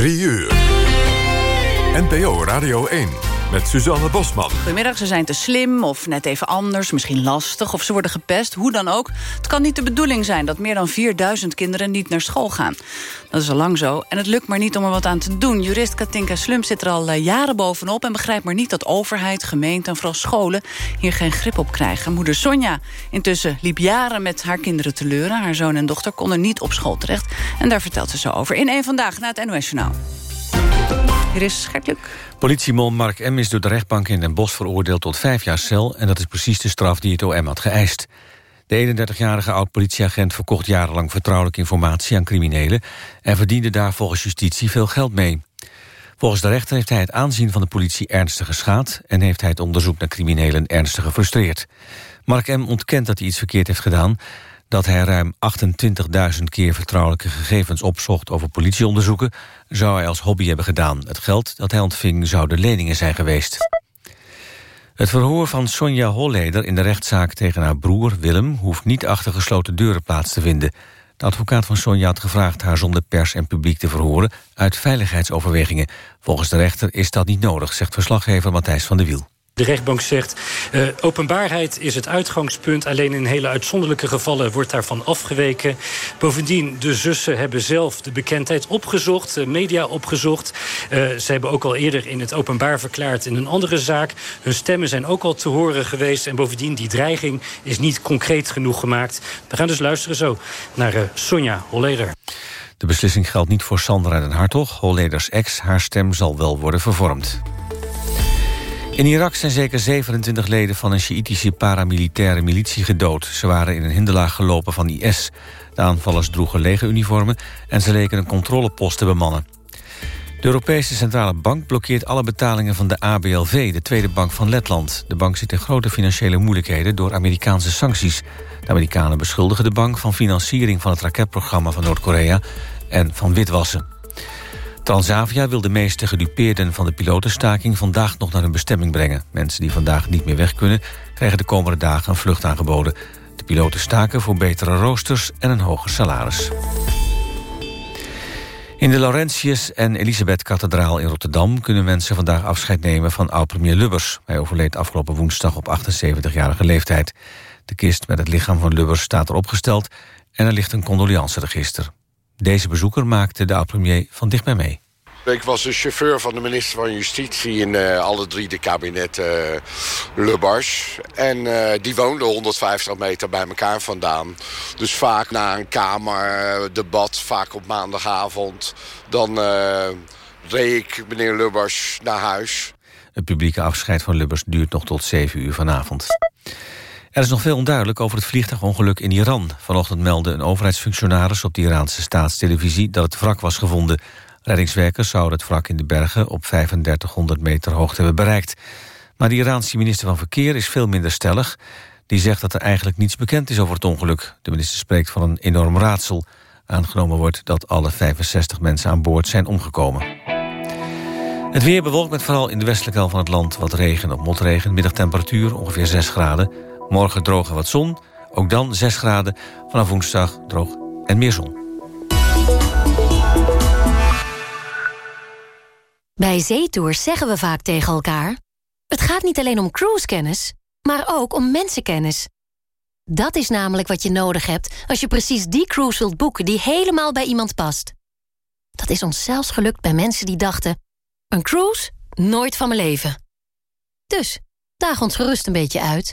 3 uur. NPO Radio 1 met Suzanne Bosman. Goedemiddag, ze zijn te slim of net even anders, misschien lastig... of ze worden gepest, hoe dan ook. Het kan niet de bedoeling zijn dat meer dan 4000 kinderen niet naar school gaan. Dat is al lang zo en het lukt maar niet om er wat aan te doen. Jurist Katinka Slum zit er al eh, jaren bovenop... en begrijpt maar niet dat overheid, gemeente en vooral scholen... hier geen grip op krijgen. Moeder Sonja intussen liep jaren met haar kinderen te leuren. Haar zoon en dochter konden niet op school terecht. En daar vertelt ze zo over in één Vandaag na het NOS Journaal. Hier is Gertjuk. Politiemon Mark M. is door de rechtbank in Den Bosch veroordeeld tot vijf jaar cel... en dat is precies de straf die het OM had geëist. De 31-jarige oud-politieagent verkocht jarenlang vertrouwelijke informatie aan criminelen... en verdiende daar volgens justitie veel geld mee. Volgens de rechter heeft hij het aanzien van de politie ernstig geschaad... en heeft hij het onderzoek naar criminelen ernstig gefrustreerd. Mark M. ontkent dat hij iets verkeerd heeft gedaan dat hij ruim 28.000 keer vertrouwelijke gegevens opzocht over politieonderzoeken, zou hij als hobby hebben gedaan. Het geld dat hij ontving zouden leningen zijn geweest. Het verhoor van Sonja Holleder in de rechtszaak tegen haar broer Willem hoeft niet achter gesloten deuren plaats te vinden. De advocaat van Sonja had gevraagd haar zonder pers en publiek te verhoren uit veiligheidsoverwegingen. Volgens de rechter is dat niet nodig, zegt verslaggever Matthijs van der Wiel. De rechtbank zegt, uh, openbaarheid is het uitgangspunt. Alleen in hele uitzonderlijke gevallen wordt daarvan afgeweken. Bovendien, de zussen hebben zelf de bekendheid opgezocht, de media opgezocht. Uh, ze hebben ook al eerder in het openbaar verklaard in een andere zaak. Hun stemmen zijn ook al te horen geweest. En bovendien, die dreiging is niet concreet genoeg gemaakt. We gaan dus luisteren zo naar uh, Sonja Holleder. De beslissing geldt niet voor Sandra den Hartog. Holleders ex, haar stem zal wel worden vervormd. In Irak zijn zeker 27 leden van een Sjiïtische paramilitaire militie gedood. Ze waren in een hinderlaag gelopen van IS. De aanvallers droegen legeruniformen en ze leken een controlepost te bemannen. De Europese Centrale Bank blokkeert alle betalingen van de ABLV... de tweede bank van Letland. De bank zit in grote financiële moeilijkheden door Amerikaanse sancties. De Amerikanen beschuldigen de bank van financiering van het raketprogramma van Noord-Korea... en van witwassen. Transavia wil de meeste gedupeerden van de pilotenstaking... vandaag nog naar hun bestemming brengen. Mensen die vandaag niet meer weg kunnen... krijgen de komende dagen een vlucht aangeboden. De piloten staken voor betere roosters en een hoger salaris. In de Laurentius- en Elisabeth-kathedraal in Rotterdam... kunnen mensen vandaag afscheid nemen van oud-premier Lubbers. Hij overleed afgelopen woensdag op 78-jarige leeftijd. De kist met het lichaam van Lubbers staat erop gesteld... en er ligt een condoleanceregister. Deze bezoeker maakte de oud-premier van dichtbij mee. Ik was de chauffeur van de minister van Justitie in uh, alle drie de kabinetten uh, Le Bars. En uh, die woonde 150 meter bij elkaar vandaan. Dus vaak na een kamerdebat, vaak op maandagavond... dan reed ik meneer Lubbers naar huis. Het publieke afscheid van Lubbers duurt nog tot 7 uur vanavond. Er is nog veel onduidelijk over het vliegtuigongeluk in Iran. Vanochtend meldde een overheidsfunctionaris op de Iraanse staatstelevisie... dat het wrak was gevonden. Reddingswerkers zouden het wrak in de bergen op 3500 meter hoogte hebben bereikt. Maar de Iraanse minister van Verkeer is veel minder stellig. Die zegt dat er eigenlijk niets bekend is over het ongeluk. De minister spreekt van een enorm raadsel. Aangenomen wordt dat alle 65 mensen aan boord zijn omgekomen. Het weer bewolkt met vooral in de westelijke helft van het land wat regen of motregen. Middagtemperatuur ongeveer 6 graden. Morgen droog en wat zon. Ook dan 6 graden. Vanaf woensdag droog en meer zon. Bij zeetours zeggen we vaak tegen elkaar... het gaat niet alleen om cruisekennis, maar ook om mensenkennis. Dat is namelijk wat je nodig hebt als je precies die cruise wilt boeken... die helemaal bij iemand past. Dat is ons zelfs gelukt bij mensen die dachten... een cruise? Nooit van mijn leven. Dus, daag ons gerust een beetje uit...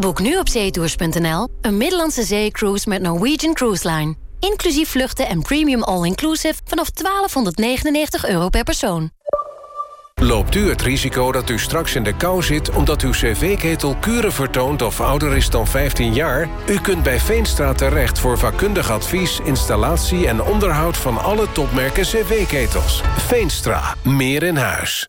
Boek nu op zeetours.nl een Middellandse zeecruise met Norwegian Cruise Line. Inclusief vluchten en premium all-inclusive vanaf 1299 euro per persoon. Loopt u het risico dat u straks in de kou zit... omdat uw cv-ketel kuren vertoont of ouder is dan 15 jaar? U kunt bij Veenstra terecht voor vakkundig advies, installatie... en onderhoud van alle topmerken cv-ketels. Veenstra, meer in huis.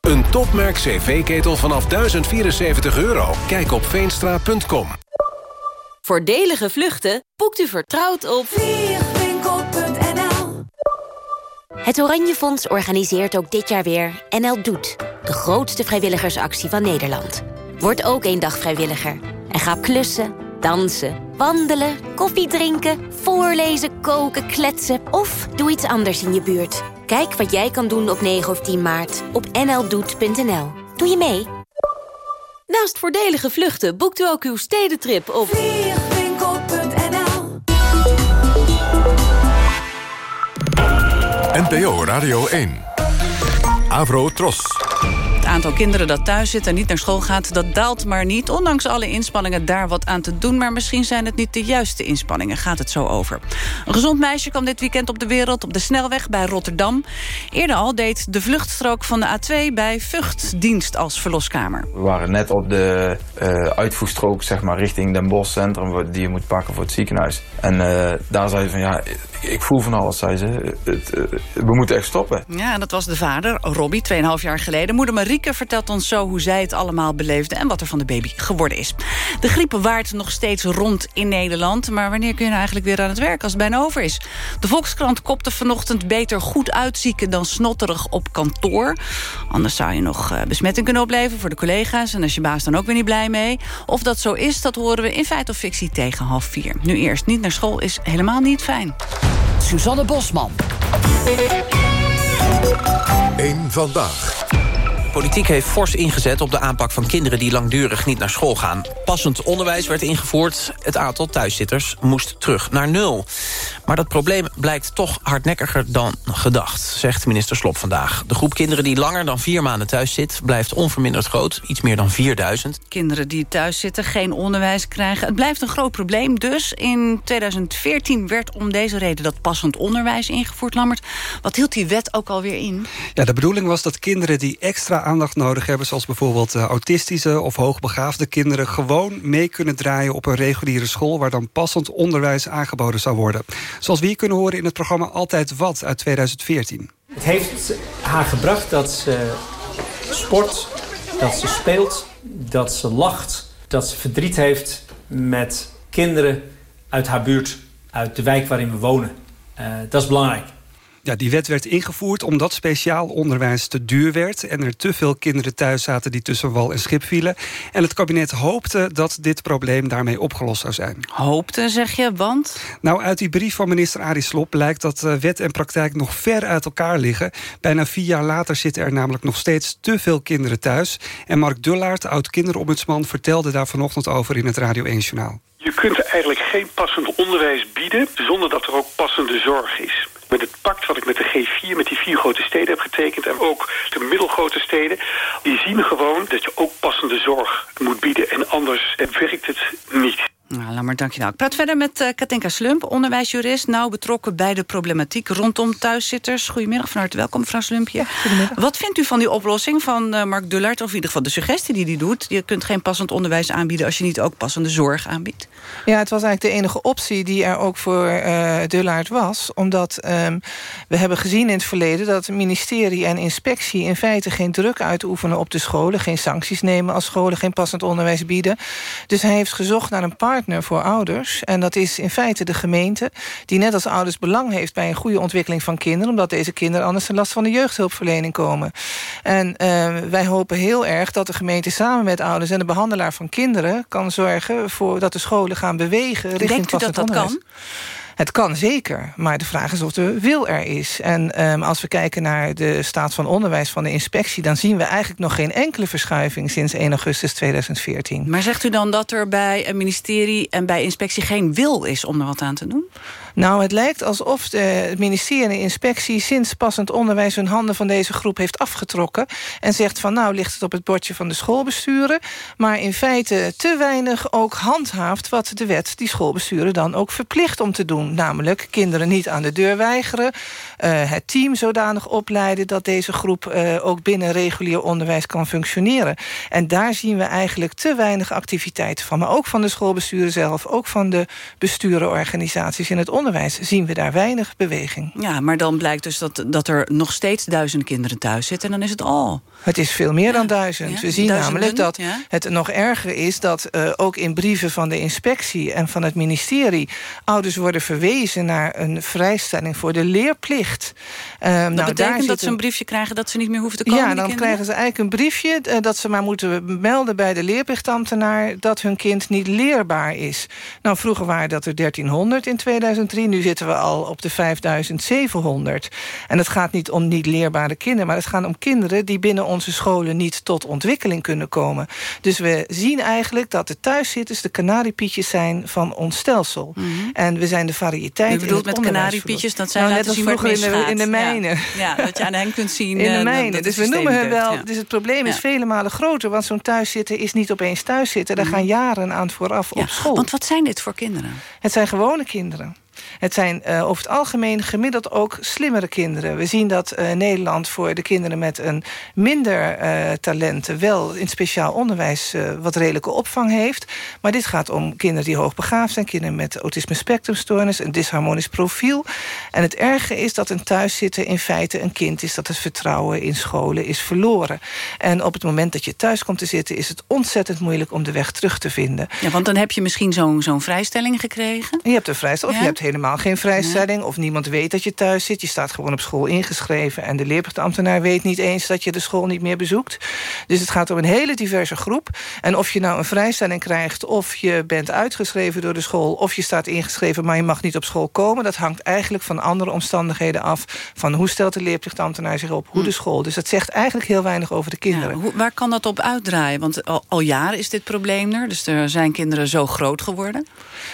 Een topmerk cv-ketel vanaf 1074 euro. Kijk op veenstra.com. Voordelige vluchten boekt u vertrouwd op vliegwinkel.nl Het Oranje Fonds organiseert ook dit jaar weer NL Doet. De grootste vrijwilligersactie van Nederland. Word ook één dag vrijwilliger. En ga klussen, dansen, wandelen, koffie drinken... voorlezen, koken, kletsen of doe iets anders in je buurt. Kijk wat jij kan doen op 9 of 10 maart op nldoet.nl. Doe je mee? Naast voordelige vluchten boekt u ook uw stedentrip op... vliegwinkel.nl NPO Radio 1. Avro Tros. Aantal kinderen dat thuis zit en niet naar school gaat... dat daalt maar niet, ondanks alle inspanningen daar wat aan te doen... maar misschien zijn het niet de juiste inspanningen, gaat het zo over. Een gezond meisje kwam dit weekend op de wereld op de snelweg bij Rotterdam. Eerder al deed de vluchtstrook van de A2 bij Vught dienst als verloskamer. We waren net op de uh, uitvoerstrook zeg maar, richting Den Bosch Centrum... die je moet pakken voor het ziekenhuis. En uh, daar zei ze van ja, ik voel van alles, zei ze. Uh, we moeten echt stoppen. Ja, dat was de vader, Robbie, 2,5 jaar geleden. Moeder Marieke vertelt ons zo hoe zij het allemaal beleefde... en wat er van de baby geworden is. De griep waart nog steeds rond in Nederland. Maar wanneer kun je nou eigenlijk weer aan het werk als het bijna over is? De Volkskrant kopte vanochtend beter goed uitzieken... dan snotterig op kantoor. Anders zou je nog uh, besmetting kunnen opleveren voor de collega's... en als je baas dan ook weer niet blij mee. Of dat zo is, dat horen we in feit of fictie tegen half vier. Nu eerst, niet naar school is helemaal niet fijn. Suzanne Bosman. Eén vandaag. Politiek heeft fors ingezet op de aanpak van kinderen die langdurig niet naar school gaan. Passend onderwijs werd ingevoerd. Het aantal thuiszitters moest terug naar nul. Maar dat probleem blijkt toch hardnekkiger dan gedacht, zegt minister Slop vandaag. De groep kinderen die langer dan vier maanden thuis zit... blijft onverminderd groot, iets meer dan 4000. Kinderen die thuis zitten, geen onderwijs krijgen. Het blijft een groot probleem dus. In 2014 werd om deze reden dat passend onderwijs ingevoerd. Lammert, wat hield die wet ook alweer in? Ja, de bedoeling was dat kinderen die extra aandacht nodig hebben... zoals bijvoorbeeld uh, autistische of hoogbegaafde kinderen... gewoon mee kunnen draaien op een reguliere school... waar dan passend onderwijs aangeboden zou worden. Zoals we hier kunnen horen in het programma Altijd Wat uit 2014. Het heeft haar gebracht dat ze sport, dat ze speelt, dat ze lacht... dat ze verdriet heeft met kinderen uit haar buurt, uit de wijk waarin we wonen. Uh, dat is belangrijk. Ja, die wet werd ingevoerd omdat speciaal onderwijs te duur werd... en er te veel kinderen thuis zaten die tussen wal en schip vielen. En het kabinet hoopte dat dit probleem daarmee opgelost zou zijn. Hoopte, zeg je, want? Nou, uit die brief van minister Arie Slob blijkt dat wet en praktijk nog ver uit elkaar liggen. Bijna vier jaar later zitten er namelijk nog steeds te veel kinderen thuis. En Mark Dullaert, oud-kinderombudsman, vertelde daar vanochtend over in het Radio 1-journaal. Je kunt eigenlijk geen passend onderwijs bieden zonder dat er ook passende zorg is. Met het pact wat ik met de G4, met die vier grote steden heb getekend... en ook de middelgrote steden, die zien gewoon dat je ook passende zorg moet bieden. En anders werkt het niet. Nou, maar, dankjewel. Ik praat verder met uh, Katinka Slump, onderwijsjurist... nauw betrokken bij de problematiek rondom thuiszitters. Goedemiddag, van harte welkom, mevrouw Slumpje. Ja, Wat vindt u van die oplossing van uh, Mark Dullard... of in ieder geval de suggestie die hij doet? Je kunt geen passend onderwijs aanbieden... als je niet ook passende zorg aanbiedt. Ja, het was eigenlijk de enige optie die er ook voor uh, Dullard was. Omdat um, we hebben gezien in het verleden... dat het ministerie en inspectie in feite geen druk uitoefenen op de scholen... geen sancties nemen als scholen geen passend onderwijs bieden. Dus hij heeft gezocht naar een partner voor ouders. En dat is in feite de gemeente... die net als ouders belang heeft bij een goede ontwikkeling van kinderen... omdat deze kinderen anders ten last van de jeugdhulpverlening komen. En uh, wij hopen heel erg dat de gemeente samen met ouders... en de behandelaar van kinderen kan zorgen... voor dat de scholen gaan bewegen richting Denkt u dat dat onderwijs. kan? Het kan zeker, maar de vraag is of de wil er is. En um, als we kijken naar de staat van onderwijs van de inspectie... dan zien we eigenlijk nog geen enkele verschuiving sinds 1 augustus 2014. Maar zegt u dan dat er bij een ministerie en bij inspectie geen wil is om er wat aan te doen? Nou, het lijkt alsof de, het ministerie en de inspectie... sinds passend onderwijs hun handen van deze groep heeft afgetrokken... en zegt van nou ligt het op het bordje van de schoolbesturen... maar in feite te weinig ook handhaaft wat de wet die schoolbesturen dan ook verplicht om te doen. Namelijk kinderen niet aan de deur weigeren... Uh, het team zodanig opleiden dat deze groep uh, ook binnen regulier onderwijs kan functioneren. En daar zien we eigenlijk te weinig activiteiten van. Maar ook van de schoolbesturen zelf, ook van de besturenorganisaties in het onderwijs zien we daar weinig beweging. Ja, maar dan blijkt dus dat, dat er nog steeds duizenden kinderen thuis zitten... en dan is het al. Het is veel meer dan duizend. Ja, we zien namelijk dat ja. het nog erger is... dat uh, ook in brieven van de inspectie en van het ministerie... ouders worden verwezen naar een vrijstelling voor de leerplicht. Um, dat nou, betekent dat ze een briefje krijgen dat ze niet meer hoeven te komen? Ja, dan krijgen ze eigenlijk een briefje... Uh, dat ze maar moeten melden bij de leerplichtambtenaar... dat hun kind niet leerbaar is. Nou, vroeger waren dat er 1300 in 2003. Nu zitten we al op de 5700. En het gaat niet om niet leerbare kinderen... maar het gaat om kinderen die binnen onze scholen niet tot ontwikkeling kunnen komen. Dus we zien eigenlijk dat de thuiszitters de kanariepietjes zijn van ons stelsel. Mm -hmm. En we zijn de variëteit. U bedoelt met kanariepietjes, dat zijn nou, net als vroeger in de, in de mijnen. Ja. ja. dat je aan hen kunt zien. In de uh, mijnen. Dus we noemen hen wel. Ja. Dus het probleem is vele malen groter. Want zo'n thuiszitten is niet opeens thuiszitten. Daar -hmm. gaan jaren aan vooraf op school. Want wat zijn dit voor kinderen? Het zijn gewone kinderen. Het zijn uh, over het algemeen gemiddeld ook slimmere kinderen. We zien dat uh, Nederland voor de kinderen met een minder uh, talenten... wel in speciaal onderwijs wat redelijke opvang heeft. Maar dit gaat om kinderen die hoogbegaafd zijn... kinderen met autisme spectrumstoornis, een disharmonisch profiel. En het erge is dat een thuiszitten in feite een kind is... dat het vertrouwen in scholen is verloren. En op het moment dat je thuis komt te zitten... is het ontzettend moeilijk om de weg terug te vinden. Ja, want dan heb je misschien zo'n zo'n vrijstelling gekregen? Je hebt een vrijstelling, of ja? je hebt helemaal geen vrijstelling... of niemand weet dat je thuis zit. Je staat gewoon op school ingeschreven... en de leerplichtambtenaar weet niet eens dat je de school niet meer bezoekt. Dus het gaat om een hele diverse groep. En of je nou een vrijstelling krijgt... of je bent uitgeschreven door de school... of je staat ingeschreven, maar je mag niet op school komen... dat hangt eigenlijk van andere omstandigheden af... van hoe stelt de leerplichtambtenaar zich op, hoe de school. Dus dat zegt eigenlijk heel weinig over de kinderen. Ja, hoe, waar kan dat op uitdraaien? Want al, al jaren is dit probleem er. Dus er zijn kinderen zo groot geworden.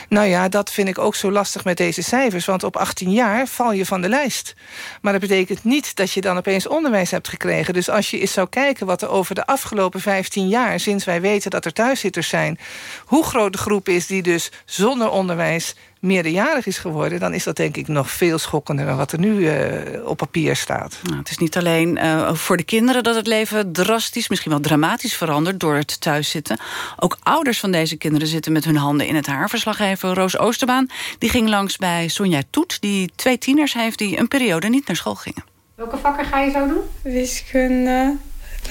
Nou ja, dat vind ik ook zo lastig met deze cijfers. Want op 18 jaar val je van de lijst. Maar dat betekent niet dat je dan opeens onderwijs hebt gekregen. Dus als je eens zou kijken wat er over de afgelopen 15 jaar... sinds wij weten dat er thuiszitters zijn... hoe groot de groep is die dus zonder onderwijs meerderjarig is geworden... dan is dat denk ik nog veel schokkender dan wat er nu uh, op papier staat. Nou, het is niet alleen uh, voor de kinderen dat het leven drastisch... misschien wel dramatisch verandert door het thuiszitten. Ook ouders van deze kinderen zitten met hun handen in het haar. Verslaggever Roos Oosterbaan die ging langs bij Sonja Toet... die twee tieners heeft die een periode niet naar school gingen. Welke vakken ga je zo doen? Wiskunde,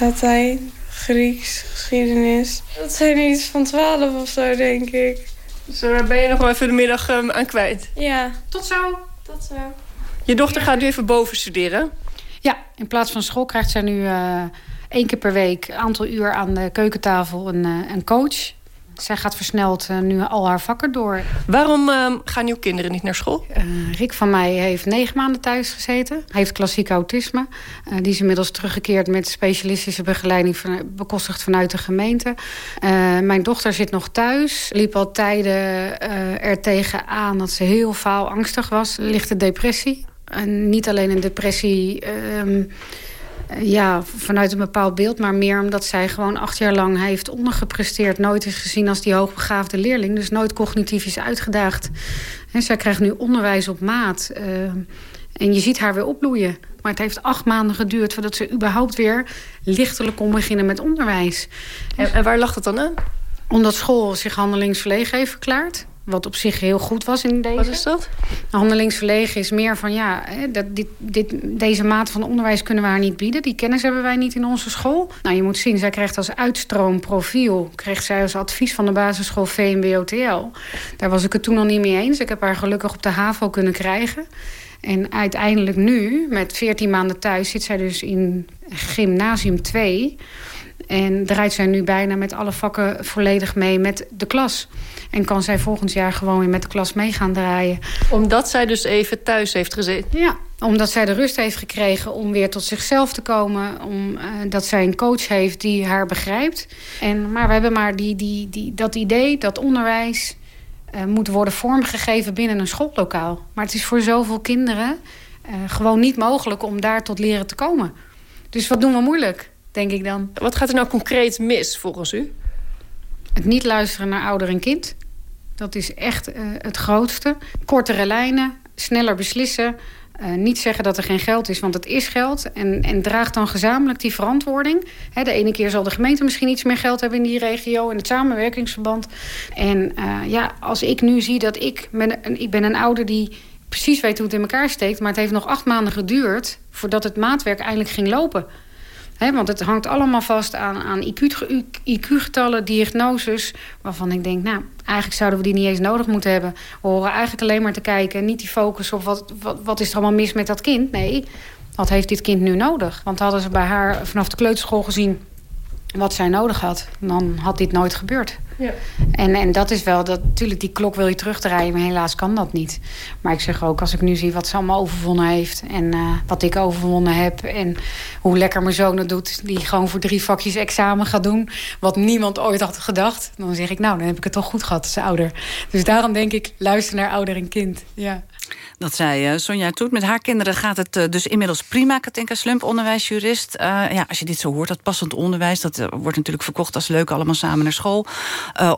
Latijn, Grieks, geschiedenis. Dat zijn iets van twaalf of zo, denk ik. Dus daar ben je nog wel even de middag um, aan kwijt. Ja. Tot zo. Tot zo. Je dochter gaat nu even boven studeren. Ja, in plaats van school krijgt zij nu uh, één keer per week... een aantal uur aan de keukentafel een, uh, een coach. Zij gaat versneld uh, nu al haar vakken door. Waarom uh, gaan uw kinderen niet naar school? Uh, Rick van mij heeft negen maanden thuis gezeten. Hij heeft klassiek autisme. die is inmiddels teruggekeerd met specialistische begeleiding... Van, bekostigd vanuit de gemeente. mijn dochter zit nog thuis. Liep al tijden er tegenaan dat ze heel faalangstig was. Lichte depressie. En niet alleen een depressie... Um, ja, vanuit een bepaald beeld, maar meer omdat zij gewoon acht jaar lang heeft ondergepresteerd. Nooit is gezien als die hoogbegaafde leerling, dus nooit cognitief is uitgedaagd. En zij krijgt nu onderwijs op maat. Uh, en je ziet haar weer opbloeien. Maar het heeft acht maanden geduurd voordat ze überhaupt weer lichtelijk kon beginnen met onderwijs. En, en waar lag dat dan aan? Omdat school zich handelingsverlegen heeft verklaard. Wat op zich heel goed was in deze. Wat is dat? Handelingsverlegen is meer van ja, dat, dit, dit, deze maat van onderwijs kunnen we haar niet bieden. Die kennis hebben wij niet in onze school. Nou, je moet zien, zij krijgt als uitstroomprofiel, kreeg zij als advies van de basisschool VMBOTL. Daar was ik het toen nog niet mee eens. Ik heb haar gelukkig op de HAVO kunnen krijgen. En uiteindelijk nu, met 14 maanden thuis, zit zij dus in gymnasium 2. En draait zij nu bijna met alle vakken volledig mee met de klas. En kan zij volgend jaar gewoon weer met de klas mee gaan draaien. Omdat zij dus even thuis heeft gezeten? Ja, omdat zij de rust heeft gekregen om weer tot zichzelf te komen. Omdat dat zij een coach heeft die haar begrijpt. En, maar we hebben maar die, die, die, dat idee, dat onderwijs... Uh, moet worden vormgegeven binnen een schoollokaal. Maar het is voor zoveel kinderen uh, gewoon niet mogelijk om daar tot leren te komen. Dus wat doen we moeilijk, denk ik dan. Wat gaat er nou concreet mis volgens u? Het niet luisteren naar ouder en kind. Dat is echt uh, het grootste. Kortere lijnen, sneller beslissen. Uh, niet zeggen dat er geen geld is, want het is geld. En, en draag dan gezamenlijk die verantwoording. He, de ene keer zal de gemeente misschien iets meer geld hebben in die regio... in het samenwerkingsverband. En uh, ja, als ik nu zie dat ik... Ben, ik ben een ouder die precies weet hoe het in elkaar steekt... maar het heeft nog acht maanden geduurd... voordat het maatwerk eindelijk ging lopen... Want het hangt allemaal vast aan, aan IQ-getallen, diagnoses... waarvan ik denk, nou, eigenlijk zouden we die niet eens nodig moeten hebben. We horen eigenlijk alleen maar te kijken... niet die focus op wat, wat is er allemaal mis met dat kind. Nee, wat heeft dit kind nu nodig? Want hadden ze bij haar vanaf de kleuterschool gezien wat zij nodig had... dan had dit nooit gebeurd. Ja. En, en dat is wel, dat, natuurlijk die klok wil je terugdraaien... maar helaas kan dat niet. Maar ik zeg ook, als ik nu zie wat ze allemaal overwonnen heeft... en uh, wat ik overwonnen heb... en hoe lekker mijn zoon het doet... die gewoon voor drie vakjes examen gaat doen... wat niemand ooit had gedacht... dan zeg ik, nou, dan heb ik het toch goed gehad als ouder. Dus daarom denk ik, luister naar ouder en kind. Ja. Dat zei uh, Sonja Toet. Met haar kinderen gaat het uh, dus inmiddels prima. Katinka Slump, onderwijsjurist. Uh, ja, als je dit zo hoort, dat passend onderwijs... dat wordt natuurlijk verkocht als leuk allemaal samen naar school.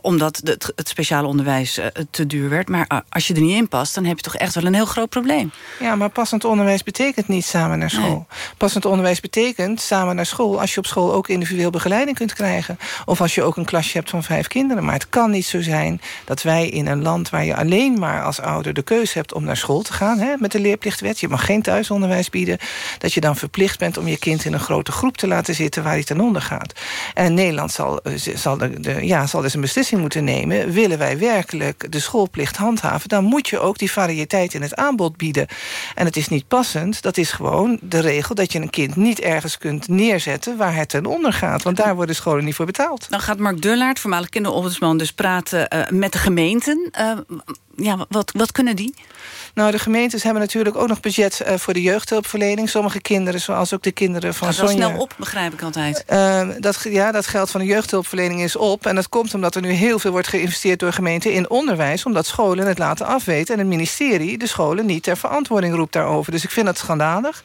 omdat de, het speciale onderwijs te duur werd. Maar als je er niet in past, dan heb je toch echt wel een heel groot probleem. Ja, maar passend onderwijs betekent niet samen naar school. Nee. Passend onderwijs betekent samen naar school... als je op school ook individueel begeleiding kunt krijgen. Of als je ook een klasje hebt van vijf kinderen. Maar het kan niet zo zijn dat wij in een land... waar je alleen maar als ouder de keuze hebt om naar school te gaan hè, met de leerplichtwet. Je mag geen thuisonderwijs bieden. Dat je dan verplicht bent om je kind in een grote groep te laten zitten... waar hij ten onder gaat. En Nederland zal, zal, de, ja, zal dus een beslissing moeten nemen. Willen wij werkelijk de schoolplicht handhaven... dan moet je ook die variëteit in het aanbod bieden. En het is niet passend. Dat is gewoon de regel dat je een kind niet ergens kunt neerzetten... waar het ten onder gaat. Want daar worden scholen niet voor betaald. Dan gaat Mark Dullaert, voormalig kinderombudsman... dus praten uh, met de gemeenten. Uh, ja, wat, wat kunnen die? Nou, de gemeentes hebben natuurlijk ook nog budget uh, voor de jeugdhulpverlening. Sommige kinderen, zoals ook de kinderen van Sonja... Dat is snel op, begrijp ik altijd. Uh, dat, ja, dat geld van de jeugdhulpverlening is op. En dat komt omdat er nu heel veel wordt geïnvesteerd door gemeenten in onderwijs. Omdat scholen het laten afweten. En het ministerie de scholen niet ter verantwoording roept daarover. Dus ik vind dat schandalig.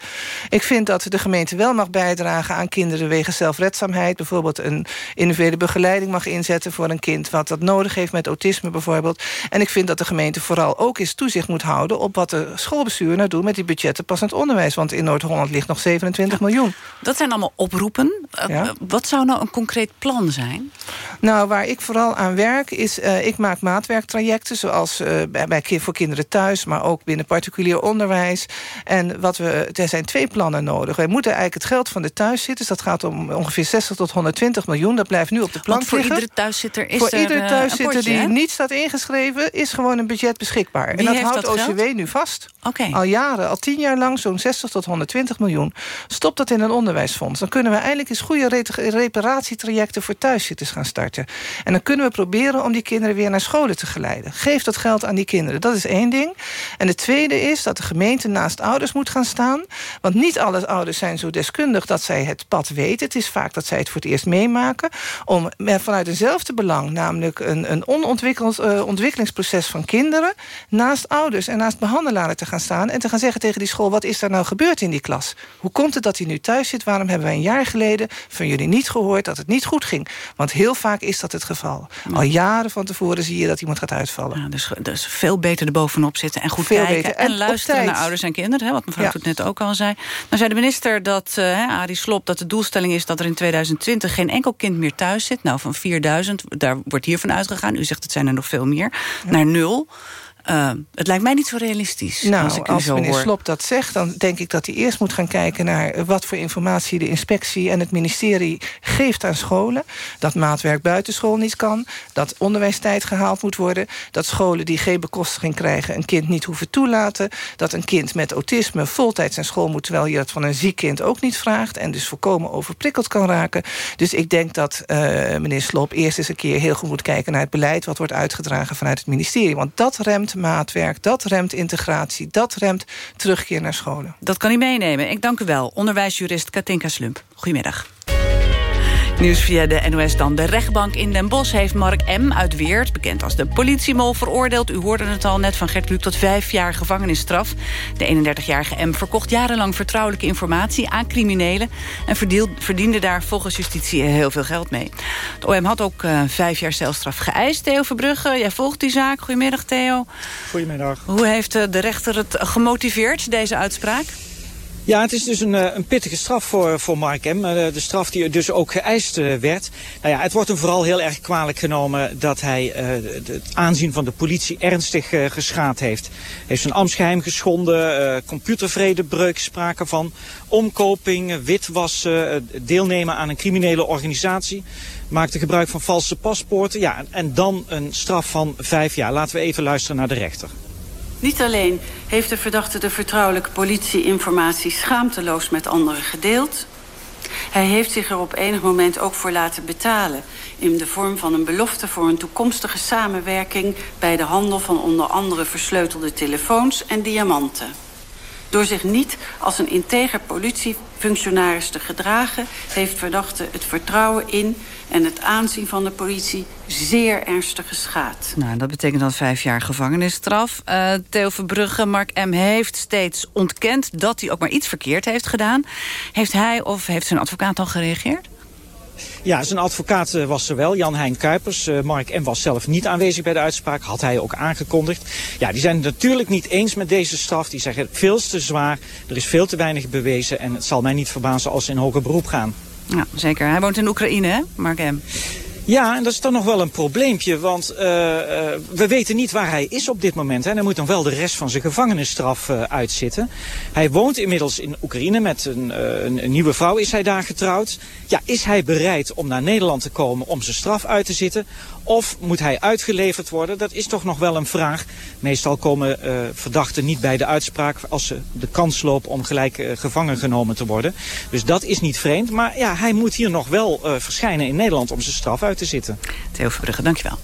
Ik vind dat de gemeente wel mag bijdragen aan kinderen wegens zelfredzaamheid. Bijvoorbeeld een individuele begeleiding mag inzetten voor een kind... wat dat nodig heeft met autisme bijvoorbeeld. En ik vind dat de gemeente vooral ook eens toezicht moet houden op wat de schoolbestuur nou doet met die budgetten passend onderwijs. Want in Noord-Holland ligt nog 27 ja. miljoen. Dat zijn allemaal oproepen. Ja. Wat zou nou een concreet plan zijn? Nou, waar ik vooral aan werk is... Uh, ik maak maatwerktrajecten, zoals uh, bij, bij, voor kinderen thuis... maar ook binnen particulier onderwijs. En wat we, er zijn twee plannen nodig. Wij moeten eigenlijk het geld van de thuiszitters... dat gaat om ongeveer 60 tot 120 miljoen. Dat blijft nu op de plank Want voor liggen. iedere thuiszitter is voor er iedere thuiszitter een potje, die hè? niet staat ingeschreven... is gewoon een budget beschikbaar. Wie en dat houdt dat OCW? Nu vast. Okay. Al jaren, al tien jaar lang, zo'n 60 tot 120 miljoen. Stop dat in een onderwijsfonds. Dan kunnen we eindelijk eens goede reparatietrajecten voor thuiszitters gaan starten. En dan kunnen we proberen om die kinderen weer naar scholen te geleiden. Geef dat geld aan die kinderen. Dat is één ding. En het tweede is dat de gemeente naast ouders moet gaan staan. Want niet alle ouders zijn zo deskundig dat zij het pad weten. Het is vaak dat zij het voor het eerst meemaken. Om vanuit eenzelfde belang, namelijk een, een onontwikkeld uh, ontwikkelingsproces van kinderen... naast ouders en naast behandelaren te gaan staan... en te gaan zeggen tegen die school, wat is er nou gebeurd in die klas? Hoe komt het dat hij nu thuis zit? Waarom hebben wij een jaar geleden van jullie niet gehoord dat het niet goed ging? Want heel vaak is dat het geval. Al jaren van tevoren zie je dat iemand gaat uitvallen. Ja, dus, dus veel beter erbovenop zitten en goed veel kijken... Beter. En, en luisteren naar ouders en kinderen, hè, wat mevrouw ja. Toet net ook al zei. Dan zei de minister dat, uh, Arie Slob, dat de doelstelling is... dat er in 2020 geen enkel kind meer thuis zit. Nou, van 4000, daar wordt hiervan uitgegaan. U zegt het zijn er nog veel meer. Ja. Naar nul. Uh, het lijkt mij niet zo realistisch. Nou, als, ik als zo meneer. Slop dat zegt... dan denk ik dat hij eerst moet gaan kijken naar... wat voor informatie de inspectie en het ministerie geeft aan scholen. Dat maatwerk buitenschool niet kan. Dat onderwijstijd gehaald moet worden. Dat scholen die geen bekostiging krijgen... een kind niet hoeven toelaten. Dat een kind met autisme voltijds naar school moet... terwijl je dat van een ziek kind ook niet vraagt. En dus voorkomen overprikkeld kan raken. Dus ik denk dat uh, meneer Slop eerst eens een keer heel goed moet kijken... naar het beleid wat wordt uitgedragen vanuit het ministerie. Want dat remt maatwerk, dat remt integratie... dat remt terugkeer naar scholen. Dat kan hij meenemen. Ik dank u wel, onderwijsjurist Katinka Slump. Goedemiddag. Nieuws via de NOS dan. De rechtbank in Den Bosch heeft Mark M. uit Weert... bekend als de politiemol, veroordeeld. U hoorde het al net van Gert Kluk tot vijf jaar gevangenisstraf. De 31-jarige M. verkocht jarenlang vertrouwelijke informatie aan criminelen... en verdiende daar volgens justitie heel veel geld mee. De OM had ook uh, vijf jaar celstraf geëist. Theo Verbrugge, jij volgt die zaak. Goedemiddag, Theo. Goedemiddag. Hoe heeft uh, de rechter het gemotiveerd, deze uitspraak? Ja, het is dus een, een pittige straf voor, voor Mark M. De straf die dus ook geëist werd. Nou ja, het wordt hem vooral heel erg kwalijk genomen dat hij het aanzien van de politie ernstig uh, geschaad heeft. Hij heeft zijn ambtsgeheim geschonden, uh, computervredebreuk, sprake van omkoping, witwassen, deelnemen aan een criminele organisatie. Maakte gebruik van valse paspoorten. Ja, en dan een straf van vijf jaar. Laten we even luisteren naar de rechter. Niet alleen heeft de verdachte de vertrouwelijke politieinformatie schaamteloos met anderen gedeeld. Hij heeft zich er op enig moment ook voor laten betalen... in de vorm van een belofte voor een toekomstige samenwerking... bij de handel van onder andere versleutelde telefoons en diamanten. Door zich niet als een integer politiefunctionaris te gedragen... heeft verdachte het vertrouwen in en het aanzien van de politie zeer ernstig geschaad. Nou, dat betekent dan vijf jaar gevangenisstraf. Uh, Theo Verbrugge, Mark M. heeft steeds ontkend dat hij ook maar iets verkeerd heeft gedaan. Heeft hij of heeft zijn advocaat al gereageerd? Ja, zijn advocaat was er wel, Jan-Hein Kuipers. Uh, Mark M. was zelf niet aanwezig bij de uitspraak, had hij ook aangekondigd. Ja, die zijn het natuurlijk niet eens met deze straf. Die zeggen veel te zwaar, er is veel te weinig bewezen... en het zal mij niet verbazen als ze in hoger beroep gaan. Ja, zeker. Hij woont in Oekraïne, hè, Mark M.? Ja, en dat is dan nog wel een probleempje, want uh, uh, we weten niet waar hij is op dit moment. En hij moet dan wel de rest van zijn gevangenisstraf uh, uitzitten. Hij woont inmiddels in Oekraïne met een, een, een, nieuwe vrouw, is hij daar getrouwd. Ja, is hij bereid om naar Nederland te komen om zijn straf uit te zitten? Of moet hij uitgeleverd worden? Dat is toch nog wel een vraag. Meestal komen verdachten niet bij de uitspraak als ze de kans lopen om gelijk gevangen genomen te worden. Dus dat is niet vreemd. Maar ja, hij moet hier nog wel verschijnen in Nederland om zijn straf uit te zitten. Theo Verbrugge, dankjewel.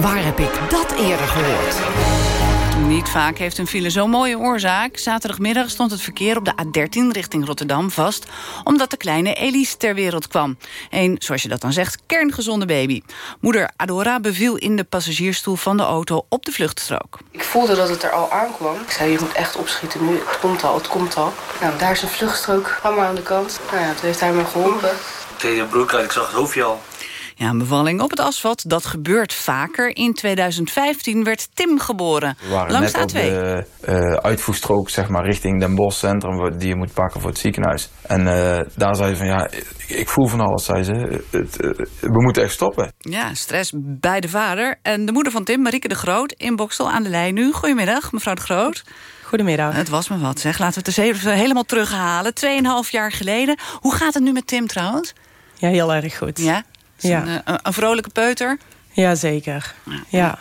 Waar heb ik dat eerder gehoord? Niet vaak heeft een file zo'n mooie oorzaak. Zaterdagmiddag stond het verkeer op de A13 richting Rotterdam vast... omdat de kleine Elise ter wereld kwam. Een, zoals je dat dan zegt, kerngezonde baby. Moeder Adora beviel in de passagiersstoel van de auto op de vluchtstrook. Ik voelde dat het er al aankwam. Ik zei, je moet echt opschieten nu. Het komt al, het komt al. Nou, daar is een vluchtstrook. Ga maar aan de kant. Nou ja, het heeft hij me geholpen. Ik deed een broek uit, ik zag het hoofdje al. Ja, een bevalling op het asfalt, dat gebeurt vaker. In 2015 werd Tim geboren. We waren langs net op A2. de uh, uitvoerstrook zeg maar, richting Den Bosch Centrum... die je moet pakken voor het ziekenhuis. En uh, daar zei ze van, ja, ik voel van alles, zei ze. Het, uh, we moeten echt stoppen. Ja, stress bij de vader. En de moeder van Tim, Marieke de Groot, in Bokstel aan de lijn nu. Goedemiddag, mevrouw de Groot. Goedemiddag. Het was me wat, zeg. Laten we het eens even helemaal terughalen. Tweeënhalf jaar geleden. Hoe gaat het nu met Tim trouwens? Ja, heel erg goed. Ja? Ja. Een, een, een, vrolijke peuter? Jazeker, ja.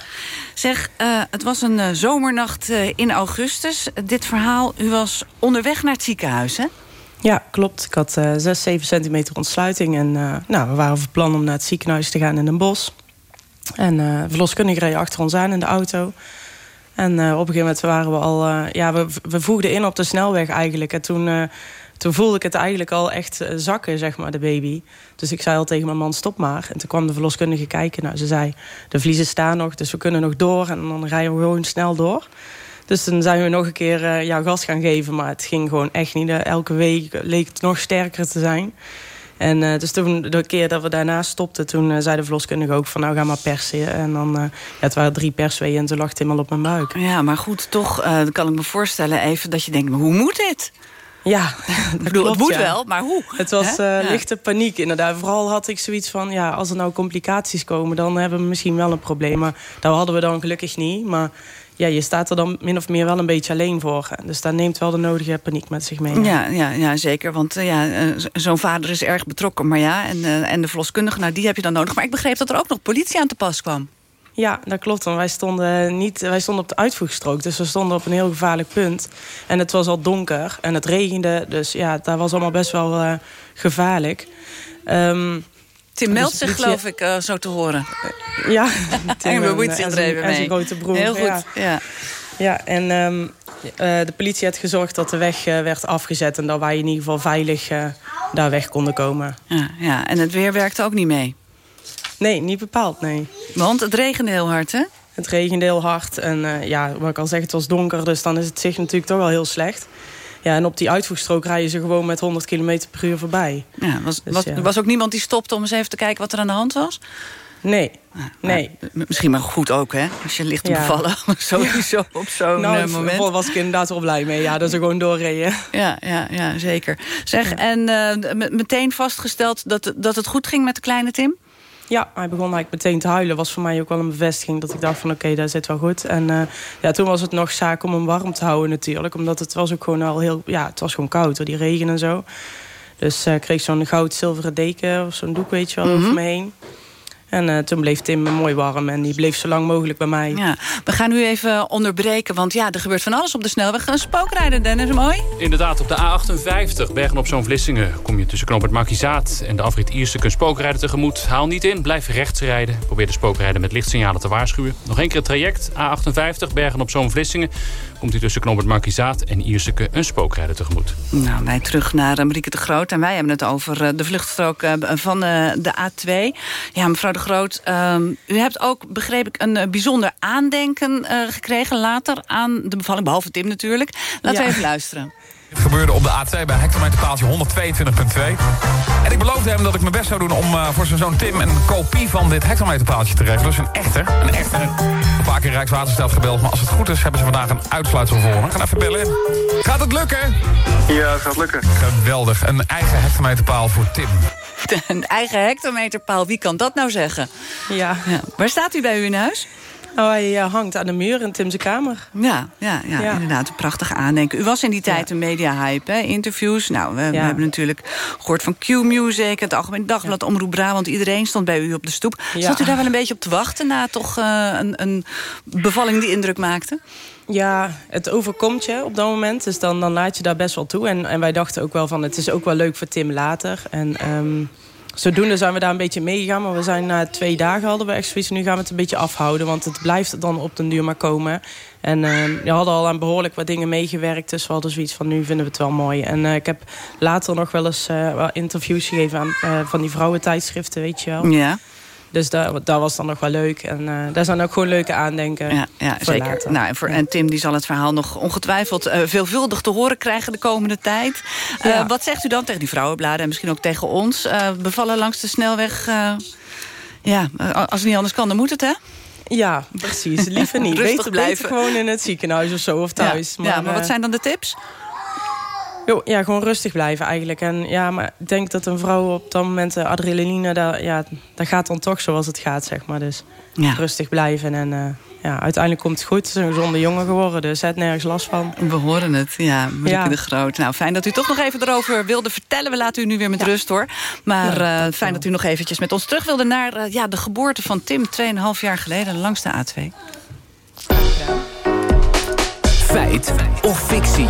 Zeg, uh, het was een uh, zomernacht uh, in augustus. dit verhaal, u was onderweg naar het ziekenhuis, hè? Ja, klopt. Ik had 6, 7 centimeter ontsluiting. En nou, we waren van plan om naar het ziekenhuis te gaan in een bos. En de verloskundige reed achter ons aan in de auto. En op een gegeven moment waren we al... ja, we, we voegden in op de snelweg eigenlijk. En toen toen voelde ik het eigenlijk al echt zakken, zeg maar, de baby. Dus ik zei al tegen mijn man, stop maar. En toen kwam de verloskundige kijken. Nou, ze zei, de vliezen staan nog, dus we kunnen nog door. En dan rijden we gewoon snel door. Dus toen zijn we nog een keer uh, ja, gas gaan geven. Maar het ging gewoon echt niet. Elke week leek het nog sterker te zijn. En uh, dus toen, de keer dat we daarna stopten... toen uh, zei de verloskundige ook van, nou, ga maar persen. En dan, ja, het waren drie persweeën en toen lag het helemaal op mijn buik. Ja, maar goed, toch kan ik me voorstellen even dat je denkt... hoe moet dit? Ja, ik bedoel, het moet wel, maar hoe? Het was uh, Ja. lichte paniek inderdaad. Vooral had ik zoiets van, ja, als er nou complicaties komen... dan hebben we misschien wel een probleem. Maar daar hadden we dan gelukkig niet. Maar ja, je staat er dan min of meer wel een beetje alleen voor. Dus daar neemt wel de nodige paniek met zich mee. Ja, ja, ja, zeker. Want eh, ja, eh, zo- zo'n vader is erg betrokken. Maar ja, en, eh, en de verloskundige, nou, die heb je dan nodig. Maar ik begreep dat er ook nog politie aan te pas kwam. Ja, dat klopt. Want wij stonden, niet, wij stonden op de uitvoegstrook. Dus we stonden op een heel gevaarlijk punt. En het was al donker en het regende. Dus ja, dat was allemaal best wel eh, gevaarlijk. Ehm, Tim dus meldt zich, geloof ik, eh, zo te horen. Ja, en bemoeit en- en zijn- en zijn grote broer. Heel goed, Ja. ja. Ja, en ehm, eh, de politie had gezorgd dat de weg eh, werd afgezet... en dat wij in ieder geval veilig eh, daar weg konden komen. Ja, ja, en het weer werkte ook niet mee? Nee, niet bepaald, nee. Want het regende heel hard, hè? Het regende heel hard en eh, ja, wat ik al zeg, het was donker... dus dan is het zicht natuurlijk toch wel heel slecht. Ja, en op die uitvoegstrook rijden ze gewoon met 100 km per uur voorbij. Ja, was, Dus was, ja. Er was ook niemand die stopte om eens even te kijken wat er aan de hand was? Nee, nee. M- Misschien maar goed ook, hè? Als je ligt te Ja. bevallen. Sowieso op zo'n nou, eh, moment. daar was ik inderdaad wel blij mee. Ja, dat ze gewoon doorreden. Ja, ja, ja zeker. Zeg, en eh, me- meteen vastgesteld dat, dat het goed ging met de kleine Tim? Ja, hij begon eigenlijk meteen te huilen. was voor mij ook wel een bevestiging dat ik dacht van oké, daar zit wel goed. En eh, ja, toen was het nog zaak om hem warm te houden natuurlijk. Omdat het was ook gewoon al heel, ja, het was gewoon koud door die regen en zo. Dus ik kreeg zo'n goud-zilveren deken of zo'n doek, weet je wel, Mhm. over me heen. En eh, toen bleef Tim mooi warm en die bleef zo lang mogelijk bij mij. Ja, we gaan nu even onderbreken, want ja, er gebeurt van alles op de snelweg. Een spookrijder, Dennis, mooi? Inderdaad, op de A58, Bergen op zo'n Vlissingen... kom je tussen knooppunt Markizaat en de afrit Ierstuk een spookrijder tegemoet. Haal niet in, blijf rechts rijden. Probeer de spookrijder met lichtsignalen te waarschuwen. Nog één keer het traject, A58, Bergen op zo'n Vlissingen... komt u tussen knooppunt Markizaat en Ierstuk een spookrijder tegemoet. Nou, wij terug naar Marieke de Groot. En wij hebben het over eh, de vluchtstrook eh, van eh, de A2. Ja, mevrouw de Groot, ehm, u hebt ook, begreep ik, een bijzonder aandenken eh, gekregen later aan de bevalling. Behalve Tim natuurlijk. Laten we even luisteren. Het gebeurde op de A2 bij hectometerpaaltje 122.2. En ik beloofde hem dat ik mijn best zou doen om eh, voor zijn zoon Tim... een kopie van dit hectometerpaaltje te regelen. Dus een echte, een echte. Een paar keer Rijkswaterstaat gebeld, maar als het goed is... hebben ze vandaag een uitsluitsel voor me. Ga even bellen. Gaat het lukken? Ja, het gaat lukken. Geweldig. Een eigen hectometerpaal voor Tim. Een eigen hectometerpaal, wie kan dat nou zeggen? Ja. Waar staat u bij u in huis? Oh, hij eh, hangt aan de muur in Tim's kamer. Ja, ja, ja, Ja. inderdaad, een prachtig aandenken. U was in die tijd een media-hype, hè? interviews. Nou, we, we hebben natuurlijk gehoord van Q-Music... het Algemeen Dagblad, Omroep Brabant. Iedereen stond bij u op de stoep. Zat u daar wel een beetje op te wachten... na toch eh, een, een bevalling die indruk maakte? Ja, het overkomt je op dat moment. Dus dan, dan laat je daar best wel toe. En, en wij dachten ook wel van, het is ook wel leuk voor Tim later. En ehm, zodoende zijn we daar een beetje meegegaan. Maar we zijn na twee dagen hadden we echt zoiets. Nu gaan we het een beetje afhouden. Want het blijft dan op den duur maar komen. En ehm we hadden al aan behoorlijk wat dingen meegewerkt. Dus we hadden zoiets van, nu vinden we het wel mooi. En eh, ik heb later nog wel eens eh, interviews gegeven... aan eh, van die vrouwentijdschriften, weet je wel. Ja. Dus dat, dat was dan nog wel leuk. En eh, daar zijn ook gewoon leuke aandenken Ja, ja voor zeker. later. Nou, en, voor, en Tim die zal het verhaal nog ongetwijfeld eh, veelvuldig te horen krijgen de komende tijd. Eh, Ja. Wat zegt u dan tegen die vrouwenbladen en misschien ook tegen ons? Bevallen langs de snelweg... ja, als het niet anders kan, dan moet het, hè? Ja, precies. Liever niet. Rustig beter, blijven. beter gewoon in het ziekenhuis of zo, of thuis. Ja, ja, maar wat zijn dan de tips? Joh, ja, gewoon rustig blijven eigenlijk. En ja, maar ik denk dat een vrouw op dat moment de adrenaline... Dat, ja, dat gaat dan toch zoals het gaat, zeg maar. Dus Ja. rustig blijven. En eh, ja, uiteindelijk komt het goed. Het is een gezonde jongen geworden, dus heeft nergens last van. We horen het, ja, Marieke Ja. de Groot. Nou, fijn dat u toch nog even erover wilde vertellen. We laten u nu weer met rust, hoor. Maar Ja, eh, fijn dat u nog eventjes met ons terug wilde... naar eh, ja, de geboorte van Tim, 2,5 jaar geleden, langs de A2. Feit of fictie?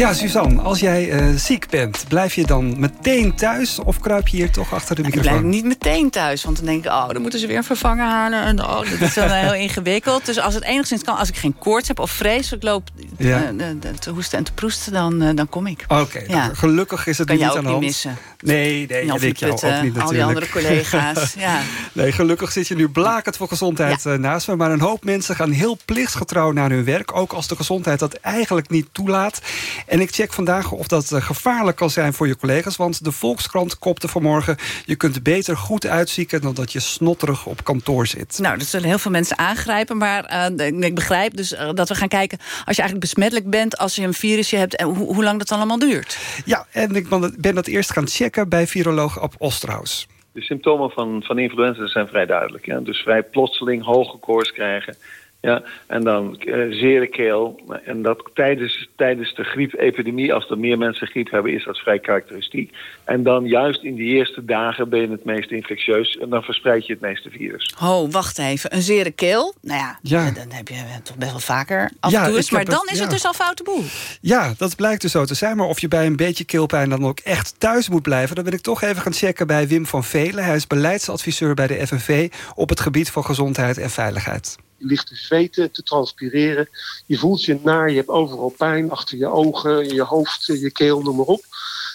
Ja, Suzanne, als jij eh, ziek bent, blijf je dan meteen thuis... of kruip je hier toch achter de Ik microfoon? blijf niet meteen thuis, want dan denk ik... oh, dan moeten ze weer een vervanger halen. En oh, dat is dan heel ingewikkeld. Dus als het enigszins kan, als ik geen koorts heb of vreselijk loop... Ja. eh, te hoesten en te proesten, dan, eh, dan kom ik. Oké, Ja. gelukkig is het Kan niet aan de niet hand. missen. Nee, nee, Jan ik jou ook Putten, niet natuurlijk. al die andere collega's. Ja. Nee, gelukkig zit je nu blakend voor gezondheid eh, naast me. Maar een hoop mensen gaan heel plichtsgetrouw naar hun werk. Ook als de gezondheid dat eigenlijk niet toelaat. En ik check vandaag of dat eh, gevaarlijk kan zijn voor je collega's... want de Volkskrant kopte vanmorgen... je kunt beter goed uitzieken dan dat je snotterig op kantoor zit. Nou, dat zullen heel veel mensen aangrijpen. Maar uh, ik begrijp dus uh, dat we gaan kijken... als je eigenlijk besmettelijk bent, als je een virusje hebt... en ho hoe lang dat allemaal duurt. Ja, en ik ben dat eerst gaan checken bij viroloog Ab Osterhaus. De symptomen van, van influenza zijn vrij duidelijk. Ja? Dus vrij plotseling hoge koorts krijgen ja, en dan uh, zere keel. En dat tijdens, tijdens de griepepidemie, als er meer mensen griep hebben, is dat vrij karakteristiek. En dan juist in die eerste dagen ben je het meest infectieus en dan verspreid je het meeste virus. Oh, wacht even. Een zere keel? Nou ja, ja. dan heb je toch best wel vaker af en toe eens. Maar dan is het dus al foute boel. Ja, dat blijkt dus zo te zijn. Maar of je bij een beetje keelpijn dan ook echt thuis moet blijven... dan ben ik toch even gaan checken bij Wim van Velen. Hij is beleidsadviseur bij de FNV op het gebied van gezondheid en veiligheid. Je ligt te zweten, te transpireren. Je voelt je naar, je hebt overal pijn achter je ogen, je hoofd, je keel, noem maar op.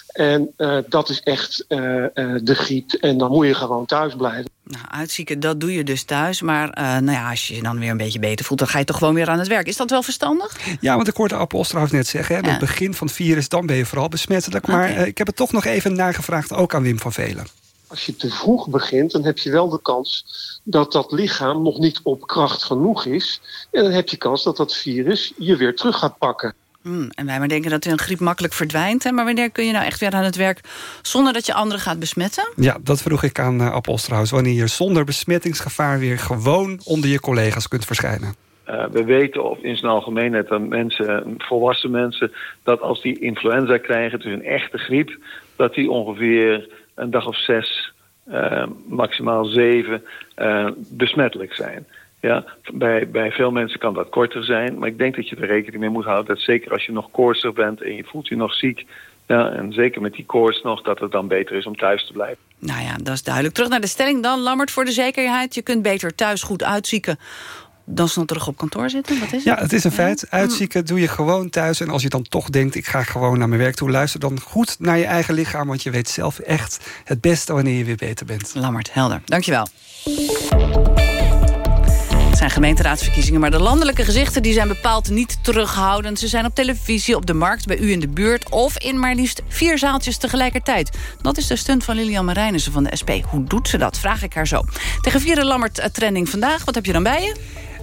En uh, dat is echt uh, uh, de griep. En dan moet je gewoon thuis blijven. Nou, uitzieken, dat doe je dus thuis. Maar nou ja, als je je dan weer een beetje beter voelt... dan ga je toch gewoon weer aan het werk. Is dat wel verstandig? Ja, want ik hoorde Appel trouwens net zeggen... Hè, ja. het begin van het virus, dan ben je vooral besmettelijk. Maar okay. ik heb het toch nog even nagevraagd, ook aan Wim van Velen. Als je te vroeg begint, dan heb je wel de kans dat dat lichaam nog niet op kracht genoeg is. En dan heb je kans dat dat virus je weer terug gaat pakken. Hmm, en wij maar denken dat een griep makkelijk verdwijnt. Hè? Maar wanneer kun je nou echt weer aan het werk zonder dat je anderen gaat besmetten? Ja, dat vroeg ik aan uh. Wanneer je zonder besmettingsgevaar weer gewoon onder je collega's kunt verschijnen. Uh, we weten of in zijn algemeenheid dat mensen, volwassen mensen, dat als die influenza krijgen, dus een echte griep, dat die ongeveer een dag of zes, uh, maximaal zeven, uh, besmettelijk zijn. Ja, bij, bij veel mensen kan dat korter zijn, maar ik denk dat je er rekening mee moet houden dat zeker als je nog koortsig bent en je voelt je nog ziek, ja, en zeker met die koorts nog, dat het dan beter is om thuis te blijven. Nou ja, dat is duidelijk. Terug naar de stelling dan, Lammert, voor de zekerheid. Je kunt beter thuis goed uitzieken dan terug op kantoor zitten? Wat is het? Ja, het is een feit. Uitzieken doe je gewoon thuis. En als je dan toch denkt, ik ga gewoon naar mijn werk toe... luister dan goed naar je eigen lichaam... want je weet zelf echt het beste wanneer je weer beter bent. Lammert, helder. Dankjewel. Het zijn gemeenteraadsverkiezingen, maar de landelijke gezichten die zijn bepaald niet terughoudend. Ze zijn op televisie, op de markt, bij u in de buurt... of in maar liefst vier zaaltjes tegelijkertijd. Dat is de stunt van Lilian Marijnissen van de SP. Hoe doet ze dat? Vraag ik haar zo. Tegen vierde Lammert-trending vandaag. Wat heb je dan bij je?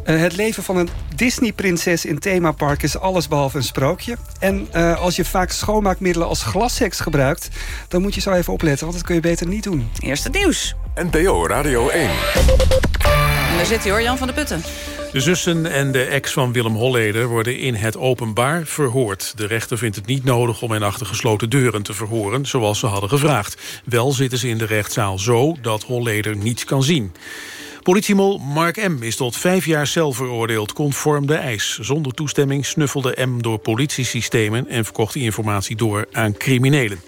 Uh, het leven van een Disney-prinses in themapark is allesbehalve een sprookje. En uh, als je vaak schoonmaakmiddelen als glasseks gebruikt... dan moet je zo even opletten, want dat kun je beter niet doen. Eerste nieuws. NPO Radio 1. En daar zit hij hoor, Jan van der Putten. De zussen en de ex van Willem Holleder worden in het openbaar verhoord. De rechter vindt het niet nodig om hen achter gesloten deuren te verhoren... zoals ze hadden gevraagd. Wel zitten ze in de rechtszaal zo dat Holleder niets kan zien. Politiemol Mark M. is tot vijf jaar cel veroordeeld conform de eis. Zonder toestemming snuffelde M door politiesystemen... en verkocht die informatie door aan criminelen.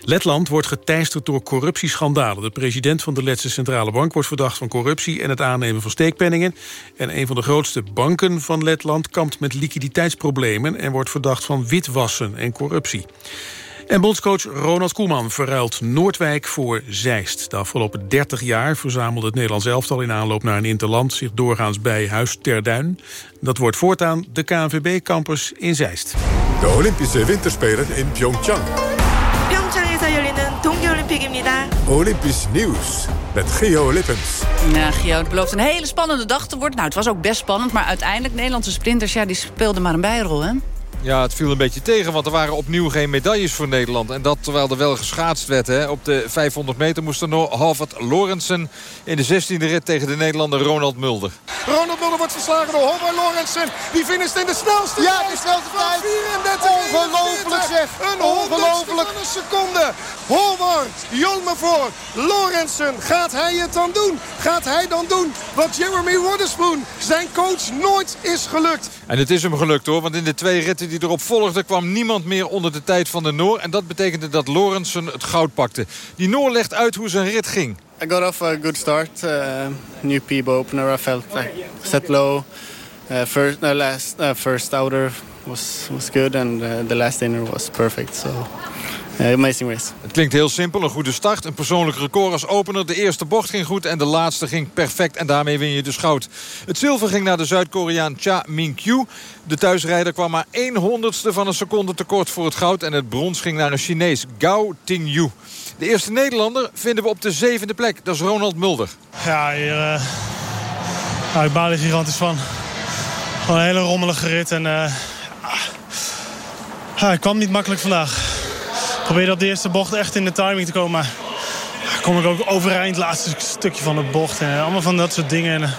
Letland wordt geteisterd door corruptieschandalen. De president van de Letse Centrale Bank wordt verdacht van corruptie... en het aannemen van steekpenningen. En een van de grootste banken van Letland kampt met liquiditeitsproblemen... en wordt verdacht van witwassen en corruptie. En bondscoach Ronald Koeman verruilt Noordwijk voor Zeist. De afgelopen 30 jaar verzamelde het Nederlands elftal... in aanloop naar een interland zich doorgaans bij Huis Terduin. Dat wordt voortaan de KNVB-campus in Zeist. De Olympische Winterspelen in Pyeongchang. Pyeongchang에서 열리는 동계올림픽입니다. Olympisch nieuws met Geo Lippens. Ja, Gio, het belooft een hele spannende dag te worden. Nou, het was ook best spannend, maar uiteindelijk... Nederlandse sprinters, ja, die speelden maar een bijrol, hè? Ja, het viel een beetje tegen, want er waren opnieuw geen medailles voor Nederland. En dat terwijl er wel geschaatst werd. Hè. Op de 500 meter moest er nog Lorensen in de 16e rit tegen de Nederlander Ronald Mulder. Ronald Mulder wordt verslagen door Harvard Lorensen. Die finisht in de snelste Ja, de snelste tijd. 34 Ongelooflijk zeg. Een ongelooflijk. een seconde. Howard, Jolme voor. Lorensen, gaat hij het dan doen? Gaat hij dan doen wat Jeremy Waterspoon, zijn coach, nooit is gelukt? En het is hem gelukt hoor, want in de twee ritten die erop volgden... kwam niemand meer onder de tijd van de Noor. En dat betekende dat Lorensen het goud pakte. Die Noor legt uit hoe zijn rit ging. I got off a good start. Uh, new PB opener. I felt like set low. Uh, first, no, last, uh, first outer was was good, and uh, the last inner was perfect. So amazing race. Het klinkt heel simpel, een goede start. Een persoonlijk record als opener. De eerste bocht ging goed en de laatste ging perfect. En daarmee win je dus goud. Het zilver ging naar de Zuid-Koreaan Cha Min-kyu. De thuisrijder kwam maar 1 honderdste van een seconde tekort voor het goud. En het brons ging naar een Chinees, Gao Tingyu. De eerste Nederlander vinden we op de zevende plek. Dat is Ronald Mulder. Ja, hier... Uh, nou, ik baal er gigantisch van. Gewoon een hele rommelige rit. En, uh, ja, ik kwam niet makkelijk vandaag. Ik probeerde op de eerste bocht echt in de timing te komen. Maar kom ik ook overeind het laatste stukje van de bocht. En allemaal van dat soort dingen. En,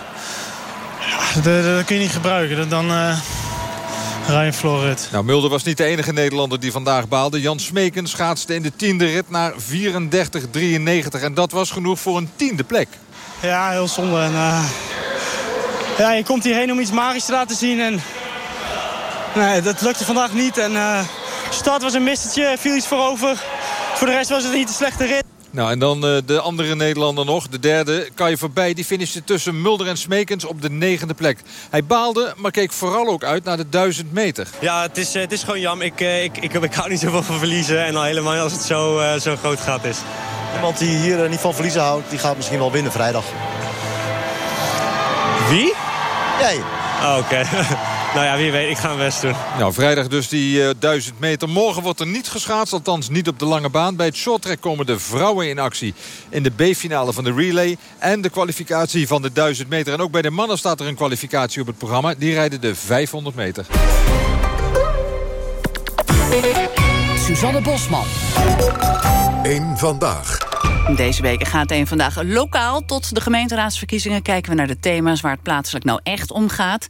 ja, dat, dat, kun je niet gebruiken. Dan... Uh, Ryan Florit. Nou, Mulder was niet de enige Nederlander die vandaag baalde. Jan Smeken schaatste in de tiende rit naar 34-93. En dat was genoeg voor een tiende plek. Ja, heel zonde. En, uh, ja, je komt hierheen om iets magisch te laten zien. En, nee, dat lukte vandaag niet. En, uh, start was een mistertje, viel iets voorover. Voor de rest was het niet een slechte rit. Nou, en dan uh, de andere Nederlander nog. De derde, kan je voorbij. Die finishte tussen Mulder en Smekens op de negende plek. Hij baalde, maar keek vooral ook uit naar de duizend meter. Ja, het is, het is gewoon jammer. Ik, ik, ik, ik, hou niet zoveel van verliezen. En al helemaal als het zo, uh, zo groot gat is. Iemand die hier niet van verliezen houdt, die gaat misschien wel winnen vrijdag. Wie? Jij. Oh, Oké. Okay. Nou ja, wie weet, ik ga hem best doen. Nou, vrijdag dus die uh, 1000 meter. Morgen wordt er niet geschaatst, althans niet op de lange baan. Bij het shorttrack komen de vrouwen in actie in de B-finale van de relay. En de kwalificatie van de 1000 meter. En ook bij de mannen staat er een kwalificatie op het programma. Die rijden de 500 meter. Suzanne Bosman. Eén vandaag. Deze week gaat een vandaag lokaal. Tot de gemeenteraadsverkiezingen kijken we naar de thema's... waar het plaatselijk nou echt om gaat.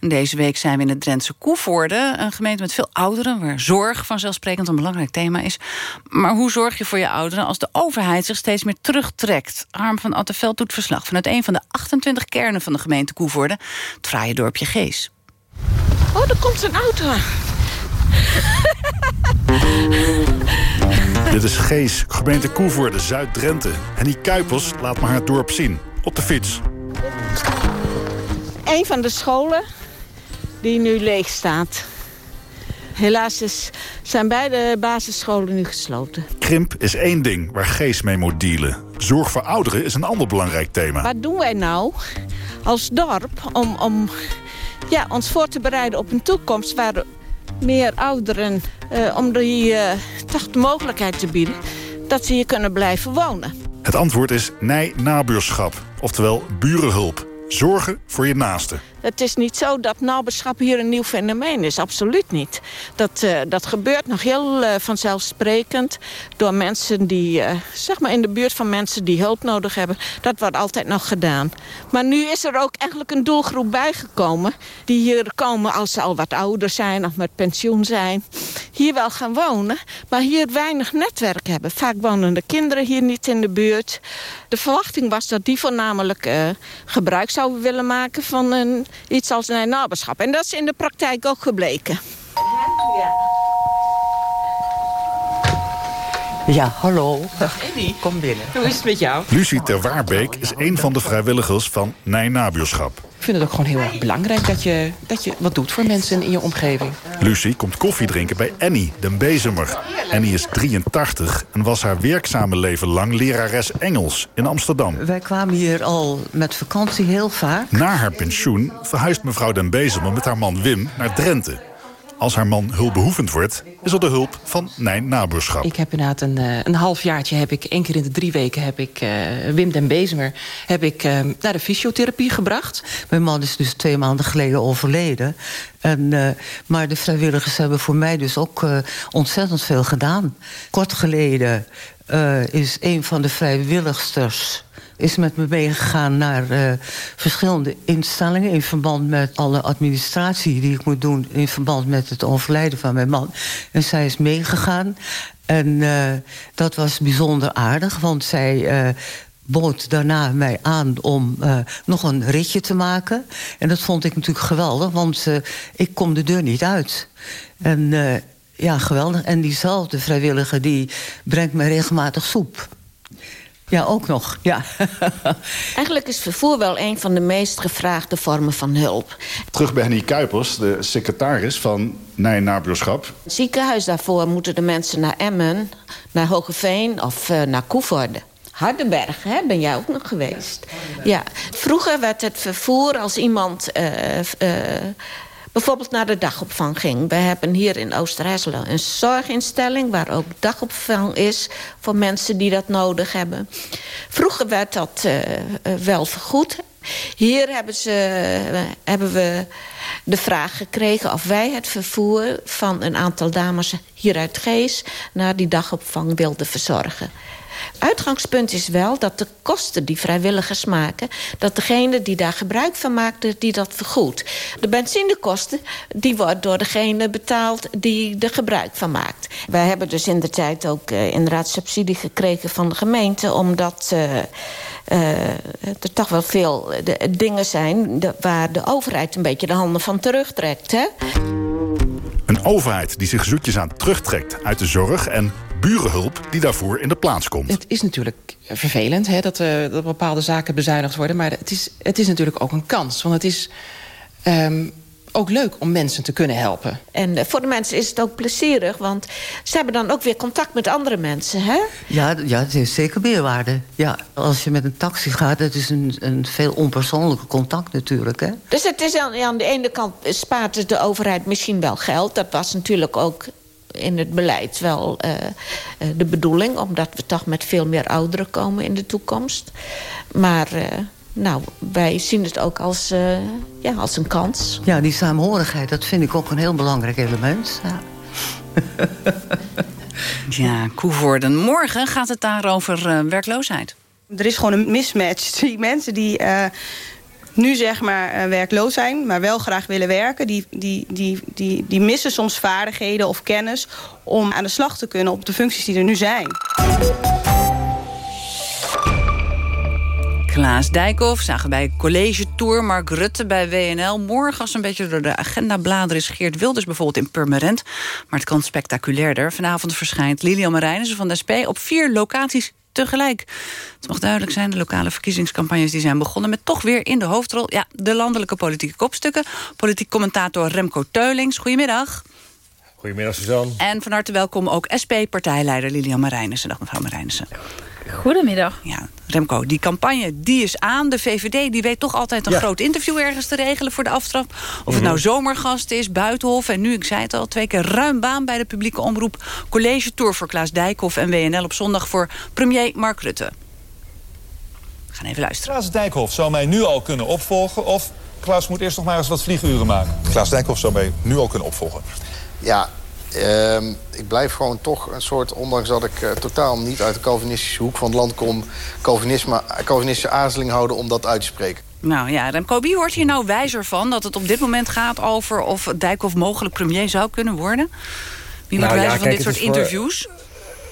Deze week zijn we in het Drentse Koevoorde. Een gemeente met veel ouderen, waar zorg vanzelfsprekend een belangrijk thema is. Maar hoe zorg je voor je ouderen als de overheid zich steeds meer terugtrekt? Harm van Attenveld doet verslag vanuit een van de 28 kernen van de gemeente Koevoorde. Het fraaie dorpje Gees. Oh, er komt een auto Dit is Gees, gemeente Koevoorde, Zuid-Drenthe. Henny Kuipers laat me haar dorp zien, op de fiets. Een van de scholen die nu leeg staat. Helaas is, zijn beide basisscholen nu gesloten. Krimp is één ding waar Gees mee moet dealen. Zorg voor ouderen is een ander belangrijk thema. Wat doen wij nou als dorp om, om ja, ons voor te bereiden op een toekomst... waar meer ouderen uh, om die uh, toch de mogelijkheid te bieden dat ze hier kunnen blijven wonen. Het antwoord is nij-nabuurschap, oftewel burenhulp. Zorgen voor je naasten. Het is niet zo dat naberschap hier een nieuw fenomeen is. Absoluut niet. Dat, uh, dat gebeurt nog heel uh, vanzelfsprekend door mensen die, uh, zeg maar in de buurt van mensen die hulp nodig hebben. Dat wordt altijd nog gedaan. Maar nu is er ook eigenlijk een doelgroep bijgekomen die hier komen als ze al wat ouder zijn of met pensioen zijn. Hier wel gaan wonen, maar hier weinig netwerk hebben. Vaak wonen de kinderen hier niet in de buurt. De verwachting was dat die voornamelijk gebruik zouden willen maken van een iets als een naberschap. En dat is in de praktijk ook gebleken. Ja, hallo. Dag Eddie. Kom binnen. Hoe is het met jou? Lucie ter Waarbeek is een van de vrijwilligers van Nijnabuurschap. Ik vind het ook gewoon heel erg belangrijk dat je, dat je wat doet voor mensen in je omgeving. Lucie komt koffie drinken bij Annie, den bezemer. Annie is 83 en was haar werkzame leven lang lerares Engels in Amsterdam. Wij kwamen hier al met vakantie heel vaak. Na haar pensioen verhuist mevrouw den bezemer met haar man Wim naar Drenthe. Als haar man hulpbehoevend wordt, is er de hulp van Nijn Nabuurschap. Ik heb inderdaad een, uh, een halfjaartje, heb ik, één keer in de drie weken... heb ik uh, Wim den Bezemer heb ik, uh, naar de fysiotherapie gebracht. Mijn man is dus twee maanden geleden overleden. En, maar de vrijwilligers hebben voor mij dus ook ontzettend veel gedaan. Kort geleden is een van de vrijwilligsters is met me meegegaan naar uh, verschillende instellingen... in verband met alle administratie die ik moet doen... in verband met het overlijden van mijn man. En zij is meegegaan. En uh, dat was bijzonder aardig, want zij... Uh, bood daarna mij aan om nog een ritje te maken. En dat vond ik natuurlijk geweldig, want ik kom de deur niet uit. En ja, geweldig. En diezelfde vrijwilliger die brengt mij regelmatig soep. Ja, ook nog, ja. Eigenlijk is vervoer wel een van de meest gevraagde vormen van hulp. Terug bij Henny Kuipers, de secretaris van Nijn Nabuurschap. Ziekenhuis daarvoor moeten de mensen naar Emmen, naar Hogeveen of uh, naar Koevoorde. Hardenberg, hè? ben jij ook nog geweest? Ja. Vroeger werd het vervoer als iemand uh, uh, bijvoorbeeld naar de dagopvang ging. We hebben hier in Oosterhesselo een zorginstelling... waar ook dagopvang is voor mensen die dat nodig hebben. Vroeger werd dat uh, wel vergoed. Hier hebben, ze, hebben we de vraag gekregen of wij het vervoer van een aantal dames hier uit Gees... naar die dagopvang wilden verzorgen. Uitgangspunt is wel dat de kosten die vrijwilligers maken... dat degene die daar gebruik van maakte, die dat vergoedt. De benzinekosten die worden door degene betaald die er gebruik van maakt. Wij hebben dus in de tijd ook uh, inderdaad subsidie gekregen van de gemeente... omdat... Uh, uh, er toch wel veel de, dingen zijn de, waar de overheid een beetje de handen van terugtrekt. Hè? Een overheid die zich zoetjes aan terugtrekt uit de zorg... en burenhulp die daarvoor in de plaats komt. Het is natuurlijk vervelend hè, dat, uh, dat bepaalde zaken bezuinigd worden... maar het is, het is natuurlijk ook een kans. Want het is um, ook leuk om mensen te kunnen helpen. En uh, voor de mensen is het ook plezierig... want ze hebben dan ook weer contact met andere mensen, hè? Ja, ja het is zeker meerwaarde. Ja, als je met een taxi gaat, dat is een, een veel onpersoonlijke contact natuurlijk, hè? Dus het is aan, aan de ene kant spaart de overheid misschien wel geld. Dat was natuurlijk ook in het beleid wel uh, de bedoeling... omdat we toch met veel meer ouderen komen in de toekomst. Maar uh, nou, wij zien het ook als, uh, ja, als een kans. Ja, die saamhorigheid, dat vind ik ook een heel belangrijk element. Ja. ja, Koevoorden. Morgen gaat het daar over werkloosheid. Er is gewoon een mismatch. Die mensen die nu zeg maar uh, werkloos zijn, maar wel graag willen werken... Die, die, die, die, die missen soms vaardigheden of kennis om aan de slag te kunnen op de functies die er nu zijn. Klaas Dijkhoff zagen bij College Tour Mark Rutte bij WNL. Morgen, als een beetje door de agenda bladeren... is Geert Wilders bijvoorbeeld in Purmerend. Maar het kan spectaculairder. Vanavond verschijnt Lilian Marijnissen van de SP... op vier locaties tegelijk. Het mag duidelijk zijn, de lokale verkiezingscampagnes die zijn begonnen... met toch weer in de hoofdrol ja, de landelijke politieke kopstukken. Politiek commentator Remco Teulings, goedemiddag. Goedemiddag, Suzanne. En van harte welkom ook SP-partijleider Lilian Marijnissen. Dag mevrouw Marijnissen. Goedemiddag. Ja, Remco, die campagne die is aan. De VVD die weet toch altijd een ja. groot interview ergens te regelen voor de aftrap. Of mm -hmm. het nou zomergast is, Buitenhof. En nu, ik zei het al, twee keer ruim baan bij de publieke omroep. College Tour voor Klaas Dijkhoff en WNL op zondag voor premier Mark Rutte. We gaan even luisteren. Klaas Dijkhoff zou mij nu al kunnen opvolgen... of Klaas moet eerst nog maar eens wat vlieguren maken. Klaas Dijkhoff zou mij nu al kunnen opvolgen. Ja, Uh, ik blijf gewoon toch een soort, ondanks dat ik uh, totaal niet uit de Calvinistische hoek van het land kom... Calvinisme, Calvinistische aarzeling houden om dat uit te spreken. Nou ja, Remco, wie wordt hier nou wijzer van dat het op dit moment gaat over... of Dijkhoff mogelijk premier zou kunnen worden? Wie wordt nou, wijzer ja, van kijk, dit soort interviews?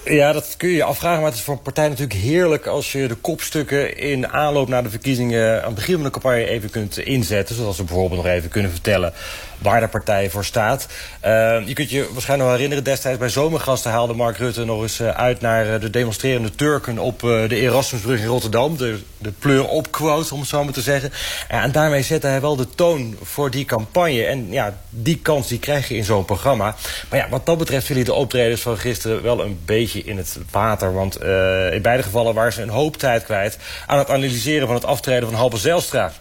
Ja, dat kun je je afvragen, maar het is voor een partij natuurlijk heerlijk... als je de kopstukken in aanloop naar de verkiezingen... aan het begin van de campagne even kunt inzetten. Zoals we bijvoorbeeld nog even kunnen vertellen waar de partij voor staat. Uh, je kunt je waarschijnlijk nog herinneren... destijds bij Zomergasten haalde Mark Rutte nog eens uh, uit... naar de demonstrerende Turken op uh, de Erasmusbrug in Rotterdam. De, de pleur op quote, om het zo maar te zeggen. en daarmee zette hij wel de toon voor die campagne. En ja, die kans die krijg je in zo'n programma. Maar ja, wat dat betreft vielen de optredens van gisteren... wel een beetje in het water. Want in beide gevallen waren ze een hoop tijd kwijt... aan het analyseren van het aftreden van Halbe Zijlstra.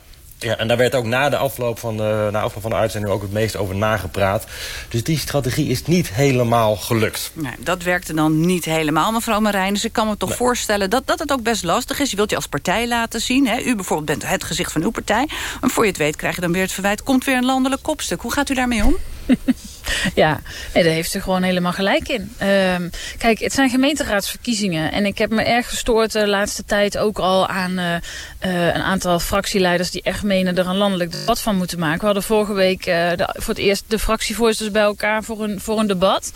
Ja, en daar werd ook na de afloop van de, na afloop van de uitzending ook het meest over nagepraat. Dus die strategie is niet helemaal gelukt. Nee, dat werkte dan niet helemaal, mevrouw Marijn. Dus ik kan me toch nee. voorstellen dat, dat het ook best lastig is. Je wilt je als partij laten zien. Hè? U bijvoorbeeld bent het gezicht van uw partij. En voor je het weet krijg je dan weer het verwijt... komt weer een landelijk kopstuk. Hoe gaat u daarmee om? Ja, nee, daar heeft ze gewoon helemaal gelijk in. Um, kijk, het zijn gemeenteraadsverkiezingen. En ik heb me erg gestoord de laatste tijd ook al aan uh, uh, een aantal fractieleiders... die echt menen er een landelijk debat van moeten maken. We hadden vorige week uh, de, voor het eerst de fractievoorzitters bij elkaar voor een, voor een debat.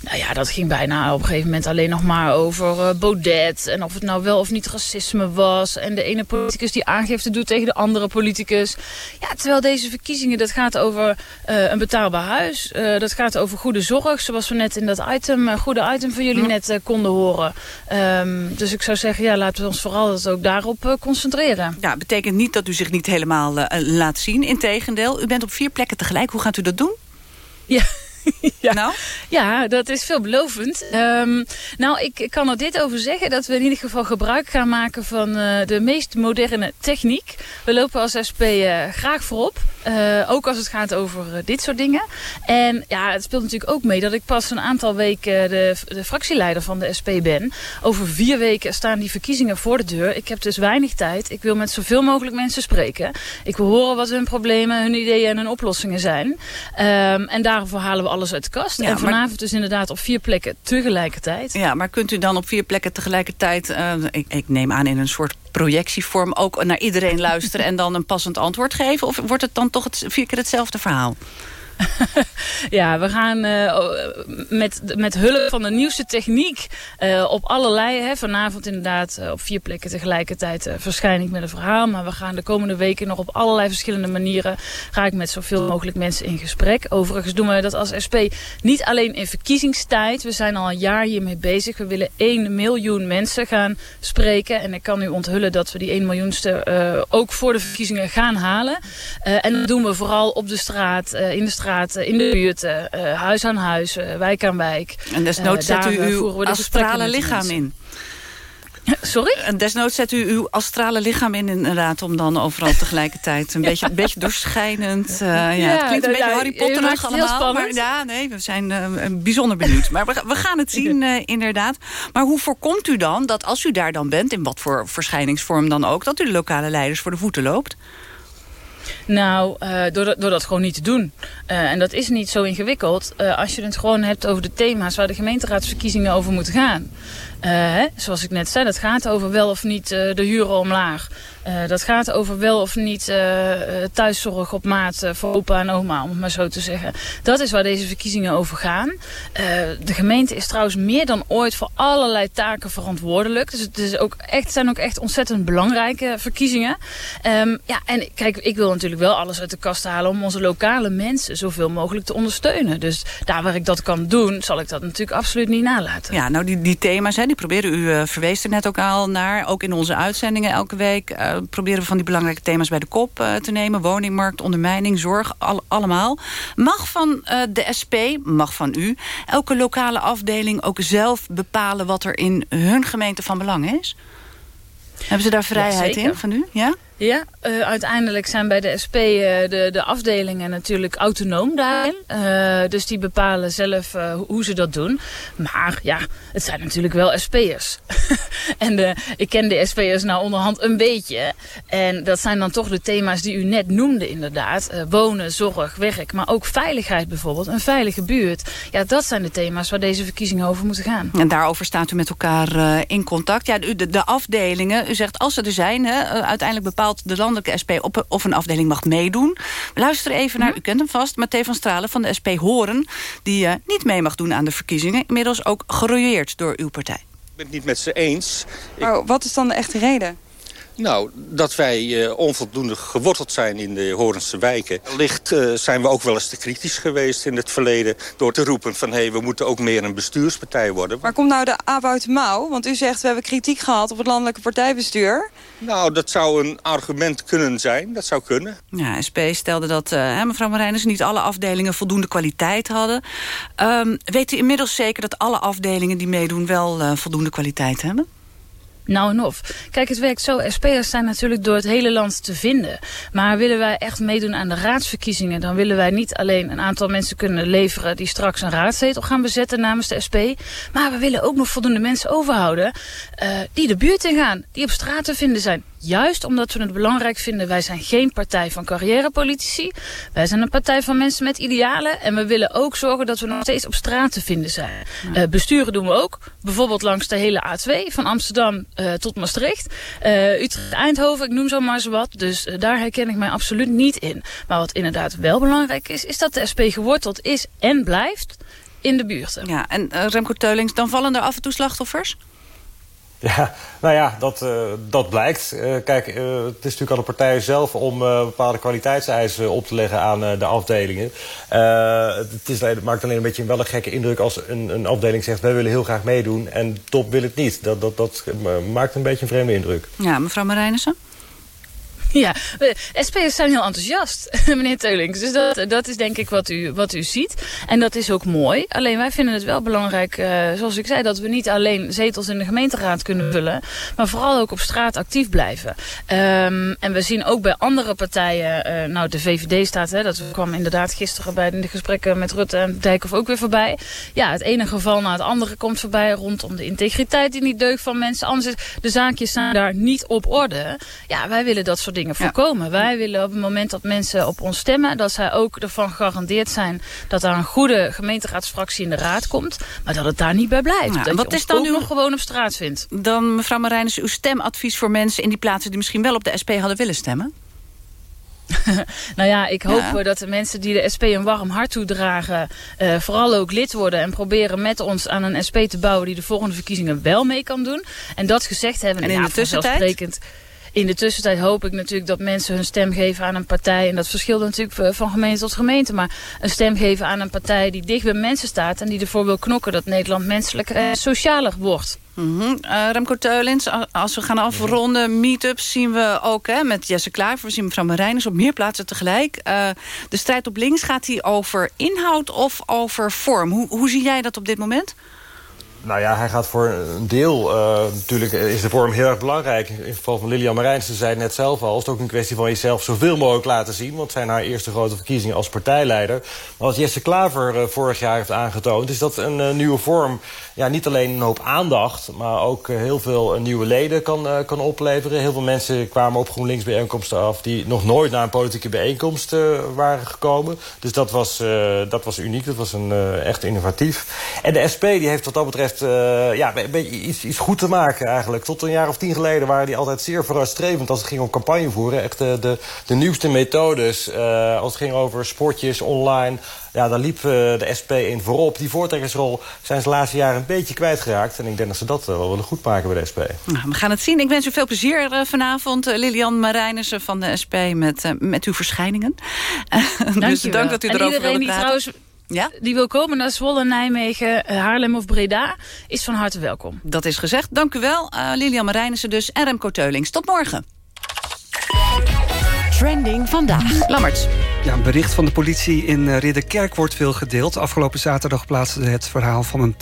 Nou ja, dat ging bijna op een gegeven moment alleen nog maar over Baudet... en of het nou wel of niet racisme was. En de ene politicus die aangifte doet tegen de andere politicus. Ja, terwijl deze verkiezingen, dat gaat over een betaalbaar huis... Uh, dat gaat over goede zorg. Zoals we net in dat item, uh, goede item van jullie net uh, konden horen. Um, dus ik zou zeggen, ja, laten we ons vooral dat ook daarop uh, Ja, betekent niet dat u zich niet helemaal laat zien. Integendeel, u bent op vier plekken tegelijk. Hoe gaat u dat doen? Ja. ja. Nou? ja, dat is veelbelovend. Um, nou, ik, ik, kan er dit over zeggen. Dat we in ieder geval gebruik gaan maken van uh, de meest moderne techniek. We lopen als SP uh, graag voorop. Uh, ook als het gaat over dit soort dingen. En ja, het speelt natuurlijk ook mee dat ik pas een aantal weken de, de fractieleider van de SP ben. Over vier weken staan die verkiezingen voor de deur. Ik heb dus weinig tijd. Ik wil met zoveel mogelijk mensen spreken. Ik wil horen wat hun problemen, hun ideeën en hun oplossingen zijn. Um, en daarvoor halen we alles uit de kast. Ja, en vanavond maar... dus inderdaad op vier plekken tegelijkertijd. Ja, maar kunt u dan op vier plekken tegelijkertijd... Uh, ik, ik neem aan in een soort projectievorm ook naar iedereen luisteren... en dan een passend antwoord geven? Of wordt het dan toch het, vier keer hetzelfde verhaal? Ja, we gaan uh, met, met hulp van de nieuwste techniek uh, op allerlei... Hè, vanavond inderdaad uh, op vier plekken tegelijkertijd verschijn met een verhaal. Maar we gaan de komende weken nog op allerlei verschillende manieren... ga ik met zoveel mogelijk mensen in gesprek. Overigens doen we dat als SP niet alleen in verkiezingstijd. We zijn al een jaar hiermee bezig. We willen 1 miljoen mensen gaan spreken. En ik kan u onthullen dat we die 1 miljoenste ook voor de verkiezingen gaan halen. en dat doen we vooral op de straat, in de straat in de buurt, uh, huis aan huis, uh, wijk aan wijk. En desnoods zet u uw astrale lichaam in. Sorry? En desnoods zet u uw astrale lichaam in inderdaad... om dan overal tegelijkertijd een beetje, een beetje doorschijnend... Uh, ja, ja, het klinkt een beetje Harry Potter allemaal. Maar ja, nee, we zijn uh, bijzonder benieuwd. Maar we, we gaan het zien uh, inderdaad. Maar hoe voorkomt u dan dat als u daar dan bent... in wat voor verschijningsvorm dan ook... dat u de lokale leiders voor de voeten loopt? Nou, uh, door, dat, door dat gewoon niet te doen. Uh, en dat is niet zo ingewikkeld uh, als je het gewoon hebt over de thema's waar de gemeenteraadsverkiezingen over moeten gaan. Hè, zoals ik net zei, dat gaat over wel of niet de huren omlaag. Uh, dat gaat over wel of niet thuiszorg op maat voor opa en oma, om het maar zo te zeggen. Dat is waar deze verkiezingen over gaan. de gemeente is trouwens meer dan ooit voor allerlei taken verantwoordelijk. Dus het is ook echt, zijn ook echt ontzettend belangrijke verkiezingen. Um, ja, en kijk, ik wil natuurlijk wel alles uit de kast halen om onze lokale mensen zoveel mogelijk te ondersteunen. Dus daar waar ik dat kan doen, zal ik dat natuurlijk absoluut niet nalaten. Ja, nou die, die thema's, die proberen u verwees er net ook al naar. Ook in onze uitzendingen elke week proberen we van die belangrijke thema's bij de kop uh, te nemen. Woningmarkt, ondermijning, zorg, al, allemaal. Mag van de SP, mag van u, elke lokale afdeling ook zelf bepalen... wat er in hun gemeente van belang is? Hebben ze daar vrijheid ja, in van u? Ja? Ja, uh, uiteindelijk zijn bij de SP uh, de, de afdelingen natuurlijk autonoom daarin. Uh, dus die bepalen zelf hoe ze dat doen. Maar ja, het zijn natuurlijk wel SP'ers. en de, ik ken de SP'ers nou onderhand een beetje. En dat zijn dan toch de thema's die u net noemde inderdaad. wonen, zorg, werk, maar ook veiligheid bijvoorbeeld. Een veilige buurt. Ja, dat zijn de thema's waar deze verkiezingen over moeten gaan. En daarover staat u met elkaar in contact. Ja, de, de afdelingen, u zegt als ze er zijn, hè, uiteindelijk bepaalt de landelijke SP op, of een afdeling mag meedoen. We luisteren even naar, mhm. u kent hem vast, Matthé van Stralen van de SP Horen... die uh, niet mee mag doen aan de verkiezingen. Inmiddels ook gerooieerd door uw partij. Ik ben het niet met ze eens. Maar wat is dan de echte reden? Nou, dat wij uh, onvoldoende geworteld zijn in de Horense wijken. Wellicht uh, zijn we ook wel eens te kritisch geweest in het verleden... door te roepen van, hé, hey, we moeten ook meer een bestuurspartij worden. Maar komt nou de aap uit de mouw? Want u zegt, we hebben kritiek gehad op het landelijke partijbestuur. Nou, dat zou een argument kunnen zijn. Dat zou kunnen. Ja, SP stelde dat, uh, mevrouw Marijnus, niet alle afdelingen voldoende kwaliteit hadden. Um, weet u inmiddels zeker dat alle afdelingen die meedoen wel voldoende kwaliteit hebben? Nou en of. Kijk, het werkt zo. SP'ers zijn natuurlijk door het hele land te vinden. Maar willen wij echt meedoen aan de raadsverkiezingen... dan willen wij niet alleen een aantal mensen kunnen leveren... die straks een raadzetel gaan bezetten namens de SP. Maar we willen ook nog voldoende mensen overhouden... Uh, die de buurt ingaan, die op straat te vinden zijn. Juist omdat we het belangrijk vinden, wij zijn geen partij van carrièrepolitici. Wij zijn een partij van mensen met idealen. En we willen ook zorgen dat we nog steeds op straat te vinden zijn. Ja. Uh, besturen doen we ook. Bijvoorbeeld langs de hele A2 van Amsterdam uh, tot Maastricht. Uh, Utrecht, Eindhoven, ik noem zo maar eens wat. Dus daar herken ik mij absoluut niet in. Maar wat inderdaad wel belangrijk is, is dat de SP geworteld is en blijft in de buurten. Ja, en Remco Teulings, dan vallen er af en toe slachtoffers? Ja, nou ja, dat, uh, dat blijkt. Uh, kijk, uh, het is natuurlijk aan de partijen zelf om bepaalde kwaliteitseisen op te leggen aan de afdelingen. het, is, het maakt alleen een beetje wel een gekke indruk als een, een afdeling zegt... wij willen heel graag meedoen en top wil het niet. Dat, dat, dat maakt een beetje een vreemde indruk. Ja, mevrouw Marijnissen? Ja, SP'ers zijn heel enthousiast, meneer Teulings. Dus dat, dat is denk ik wat u, wat u ziet. En dat is ook mooi. Alleen wij vinden het wel belangrijk, uh, zoals ik zei... dat we niet alleen zetels in de gemeenteraad kunnen vullen... maar vooral ook op straat actief blijven. Um, en we zien ook bij andere partijen... Uh, nou, de VVD staat, hè, dat kwam inderdaad gisteren... bij de gesprekken met Rutte en Dijkhoff ook weer voorbij. Ja, het ene geval na het andere komt voorbij... rondom de integriteit die niet deugt van mensen. Anders is, de zaakjes zijn daar niet op orde. Ja, wij willen dat soort dingen voorkomen. Wij willen op het moment dat mensen op ons stemmen... dat zij ook ervan gegarandeerd zijn... dat er een goede gemeenteraadsfractie in de raad komt... maar dat het daar niet bij blijft. Dat wat is dan nu nog gewoon op straat vindt. Dan, mevrouw Marijnus, uw stemadvies voor mensen in die plaatsen... die misschien wel op de SP hadden willen stemmen? nou ja, ik hoop ja. dat de mensen die de SP een warm hart toedragen... Uh, vooral ook lid worden en proberen met ons aan een SP te bouwen... die de volgende verkiezingen wel mee kan doen. En dat gezegd hebben... En in ja, de tussentijd? In de tussentijd hoop ik natuurlijk dat mensen hun stem geven aan een partij. En dat verschilt natuurlijk van gemeente tot gemeente. Maar een stem geven aan een partij die dicht bij mensen staat. En die ervoor wil knokken dat Nederland menselijker en socialer wordt. -hmm. uh, Remco Teulins, als we gaan afronden, meetups zien we ook hè, met Jesse Klaver. We zien mevrouw Marijners op meer plaatsen tegelijk. De strijd op links, gaat die over inhoud of over vorm? Hoe, hoe zie jij dat op dit moment? Nou ja, hij gaat voor een deel... Uh, natuurlijk is de vorm heel erg belangrijk. In het geval van Lilian Marijns, ze zei net zelf al... is het ook een kwestie van jezelf zoveel mogelijk laten zien. Want het zijn haar eerste grote verkiezingen als partijleider. Maar wat Jesse Klaver uh, vorig jaar heeft aangetoond... is dat een uh, nieuwe vorm ja, niet alleen een hoop aandacht... maar ook heel veel nieuwe leden kan, kan opleveren. Heel veel mensen kwamen op GroenLinks bijeenkomsten af... die nog nooit naar een politieke bijeenkomst waren gekomen. Dus dat was, dat was uniek, dat was een, echt innovatief. En de SP die heeft wat dat betreft ja, iets, iets goed te maken eigenlijk. Tot een jaar of tien geleden waren die altijd zeer vooruitstrevend... als het ging om campagne voeren. Echt de, de, nieuwste methodes. Als het ging over sportjes, online. Ja, daar liep uh, de SP in voorop. Die voortrekkersrol zijn ze de laatste jaren een beetje kwijtgeraakt. En ik denk dat ze dat wel willen goed maken bij de SP. Nou, we gaan het zien. Ik wens u veel plezier vanavond. Lilian Marijnissen van de SP met, met uw verschijningen. dus dank dat u erover wilde praten. Ja? die wil komen naar Zwolle, Nijmegen, eh, Haarlem of Breda... is van harte welkom. Dat is gezegd. Dank u wel, uh, Lilian Marijnissen dus en Remco Teulings. Tot morgen. Trending vandaag. Lammerts. Ja, een bericht van de politie in eh, Ridderkerk wordt veel gedeeld. Afgelopen zaterdag plaatste het verhaal van een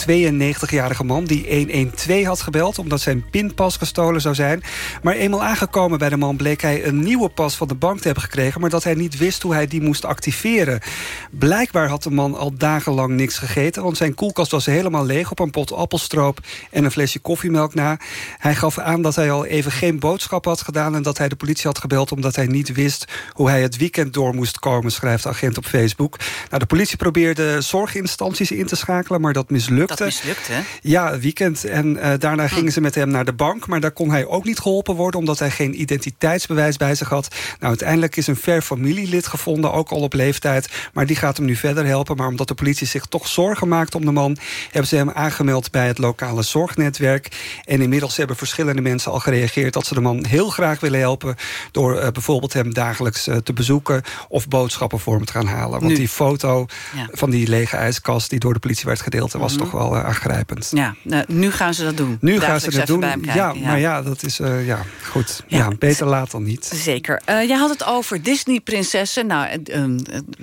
92-jarige man... die 112 had gebeld omdat zijn pinpas gestolen zou zijn. Maar eenmaal aangekomen bij de man bleek hij een nieuwe pas van de bank te hebben gekregen... maar dat hij niet wist hoe hij die moest activeren. Blijkbaar had de man al dagenlang niks gegeten... want zijn koelkast was helemaal leeg op een pot appelstroop... en een flesje koffiemelk na. Hij gaf aan dat hij al even geen boodschap had gedaan... en dat hij de politie had gebeld omdat hij niet wist... hoe hij het weekend door moest komen schrijft de agent op Facebook. Nou, de politie probeerde zorginstanties in te schakelen, maar dat mislukte. Dat mislukte, hè? Ja, weekend. En uh, daarna gingen ze met hem naar de bank. Maar daar kon hij ook niet geholpen worden... omdat hij geen identiteitsbewijs bij zich had. Nou, uiteindelijk is een ver familielid gevonden, ook al op leeftijd. Maar die gaat hem nu verder helpen. Maar omdat de politie zich toch zorgen maakt om de man... hebben ze hem aangemeld bij het lokale zorgnetwerk. En inmiddels hebben verschillende mensen al gereageerd... dat ze de man heel graag willen helpen... door uh, bijvoorbeeld hem dagelijks uh, te bezoeken... of boodschappen voor hem te gaan halen. Want die foto van die lege ijskast die door de politie werd gedeeld... was mhm. toch wel uh, aangrijpend. Ja, nou, nu gaan ze dat doen. Nu gaan ze dat doen. Ja, ja, maar ja, dat is uh, ja, goed. Ja. beter laat dan niet. Zeker. Uh, jij had het over Disney-prinsessen. Nou,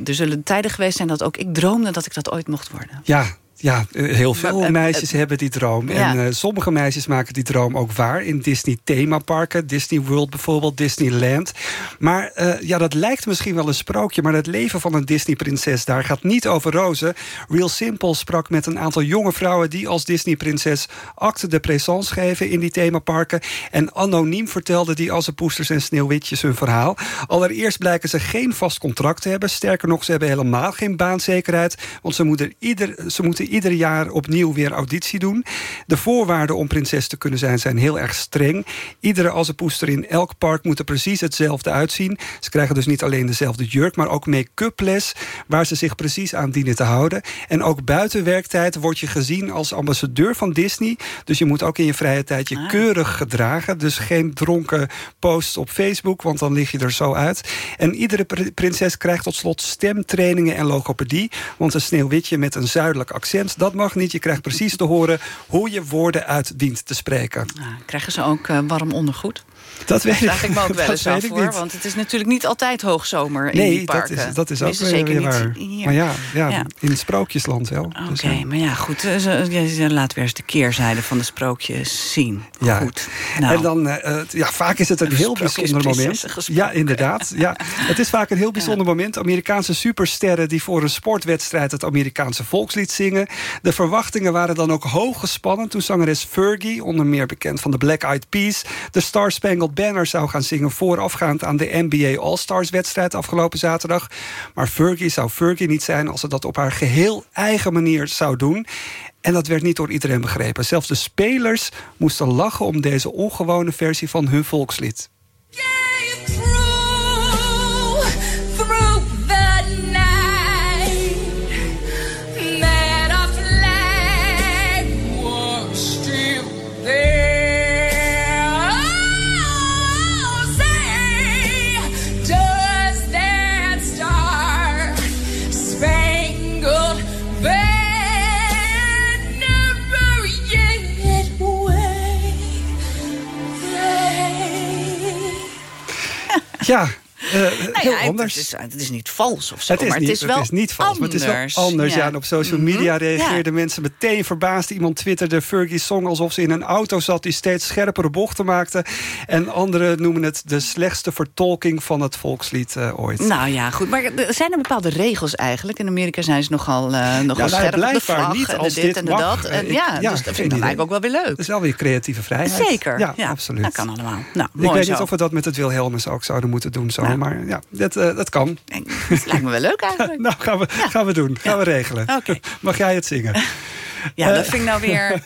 er zullen tijden geweest zijn dat ook ik droomde dat ik dat ooit mocht worden. Ja, ja, eh, heel veel meisjes hebben die droom. En uh, sommige meisjes maken die droom ook waar. In Disney themaparken, Disney World bijvoorbeeld, Disneyland. Maar uh, ja, dat lijkt misschien wel een sprookje... maar het leven van een Disney-prinses daar gaat niet over rozen. Real Simple sprak met een aantal jonge vrouwen... die als Disney-prinses acte de présence geven in die themaparken. En anoniem vertelden die als poesters en sneeuwwitjes hun verhaal. Allereerst blijken ze geen vast contract te hebben. Sterker nog, ze hebben helemaal geen baanzekerheid. Want ze moeten ieder, ze moeten ieder jaar opnieuw weer auditie doen. De voorwaarden om prinses te kunnen zijn zijn heel erg streng. Iedere assenpoester in elk park moet er precies hetzelfde uitzien. Ze krijgen dus niet alleen dezelfde jurk, maar ook make-up les... waar ze zich precies aan dienen te houden. En ook buiten werktijd word je gezien als ambassadeur van Disney. Dus je moet ook in je vrije tijd je keurig gedragen. Dus geen dronken posts op Facebook, want dan lig je er zo uit. En iedere pr- prinses krijgt tot slot stemtrainingen en logopedie. Want een sneeuwwitje met een zuidelijk accent, dat mag niet. Je krijgt precies te horen hoe je woorden uit dient te spreken. Krijgen ze ook eh, warm ondergoed? Dat weet ik, vraag ik me ook wel dat eens af hoor. niet. Want het is natuurlijk niet altijd hoogzomer in Nee, die dat parken. is, dat is ook weer, zeker weer niet waar. hier. Maar ja, ja, Ja. in het sprookjesland wel. Oké, Dus, ja. maar ja, goed. eh, je laat weer eens de keerzijde van de sprookjes zien. Ja. Goed. Nou. En dan, eh, eh, ja, vaak is het een heel bijzonder moment. Ja, inderdaad. Ja. Het is vaak een heel bijzonder moment. Amerikaanse supersterren die voor een sportwedstrijd het Amerikaanse volkslied zingen. De verwachtingen waren dan ook hoog gespannen toen zangeres Fergie, onder meer bekend van de Black Eyed Peas, de Star Spangled Banner zou gaan zingen voorafgaand aan de NBA All-Stars wedstrijd afgelopen zaterdag. Maar Fergie zou Fergie niet zijn als ze dat op haar geheel eigen manier zou doen. En dat werd niet door iedereen begrepen. Zelfs de spelers moesten lachen om deze ongewone versie van hun volkslied. Ja, eh, Nou heel ja, het anders. is, het is niet vals of zo, Het is, maar niet, het is wel het is niet vals, maar het is wel anders. anders. Ja. Ja. en op social Mhm. media reageerden Ja. mensen meteen verbaasd. Iemand twitterde Fergie's song alsof ze in een auto zat... die steeds scherpere bochten maakte. En anderen noemen het de slechtste vertolking van het volkslied eh, ooit. Nou ja, goed. Maar er zijn er bepaalde regels eigenlijk? In Amerika zijn ze nogal, eh nogal nou, scherp op de vlag. niet en als dit dit en mag. dat. En Ik- ja, ja, dus dat vind ik eigenlijk ook wel weer leuk. Dat is wel weer creatieve vrijheid. Zeker. Ja, Ja, absoluut. Dat kan allemaal. Nou, Ik weet zo. niet of we dat met het Wilhelmus ook zouden moeten doen. Zo, Nou. Maar ja, dat, eh, dat kan. Het lijkt me wel leuk eigenlijk. nou, gaan we, gaan we doen. Gaan we regelen. Mag jij het zingen? Ja, dat Eh. vind ik nou weer...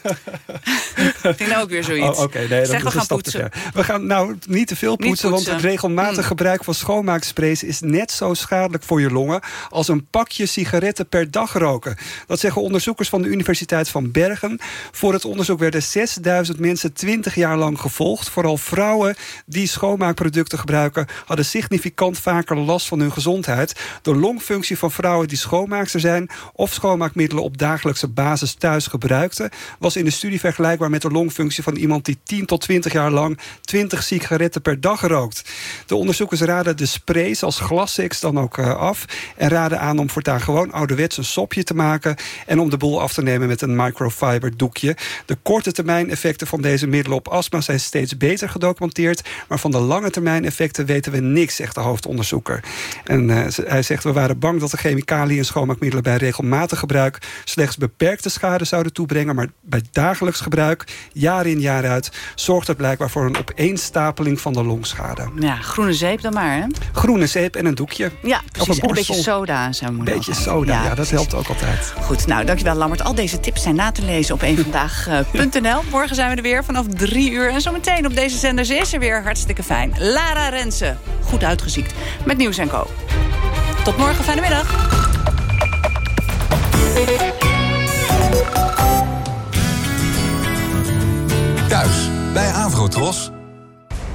vind ik nou ook weer zoiets. Oh, Oké, nee, dat zeg, we gaan poetsen. We gaan nou niet te veel poetsen, want het regelmatig Mm. gebruik van schoonmaaksprays is net zo schadelijk voor je longen als een pakje sigaretten per dag roken. Dat zeggen onderzoekers van de Universiteit van Bergen. Voor het onderzoek werden 6000 mensen 20 jaar lang gevolgd. Vooral vrouwen die schoonmaakproducten gebruiken hadden significant vaker last van hun gezondheid. De longfunctie van vrouwen die schoonmaakster zijn of schoonmaakmiddelen op dagelijkse basis thuis gebruikten, was in de studie vergelijkbaar met de longfunctie van iemand die 10 tot 20 jaar lang 20 sigaretten per dag rookt. De onderzoekers raden de sprays als glassex dan ook eh, af en raden aan om voortaan gewoon ouderwets een sopje te maken en om de boel af te nemen met een microfiber doekje. De korte termijn effecten van deze middelen op astma zijn steeds beter gedocumenteerd, maar van de lange termijn effecten weten we niks, zegt de hoofdonderzoeker. En eh, hij zegt, we waren bang dat de chemicaliën en schoonmaakmiddelen bij regelmatig gebruik slechts beperkte schade zouden toebrengen, maar bij dagelijks gebruik, jaar in jaar uit, zorgt het blijkbaar voor een opeenstapeling van de longschade. Ja, groene zeep dan maar, hè? Groene zeep en een doekje. Ja, precies. En een beetje soda zou Een moeten. beetje soda, ja, dat helpt ook altijd. Goed, nou, dankjewel Lammert. Al deze tips zijn na te lezen op eenvandaag.nl. Morgen zijn we er weer vanaf drie uur. En zometeen op deze zender ze is er weer hartstikke fijn. Lara Rensen, goed uitgeziekt, met Nieuws en Co. Tot morgen, fijne middag. Thuis bij Avrotros.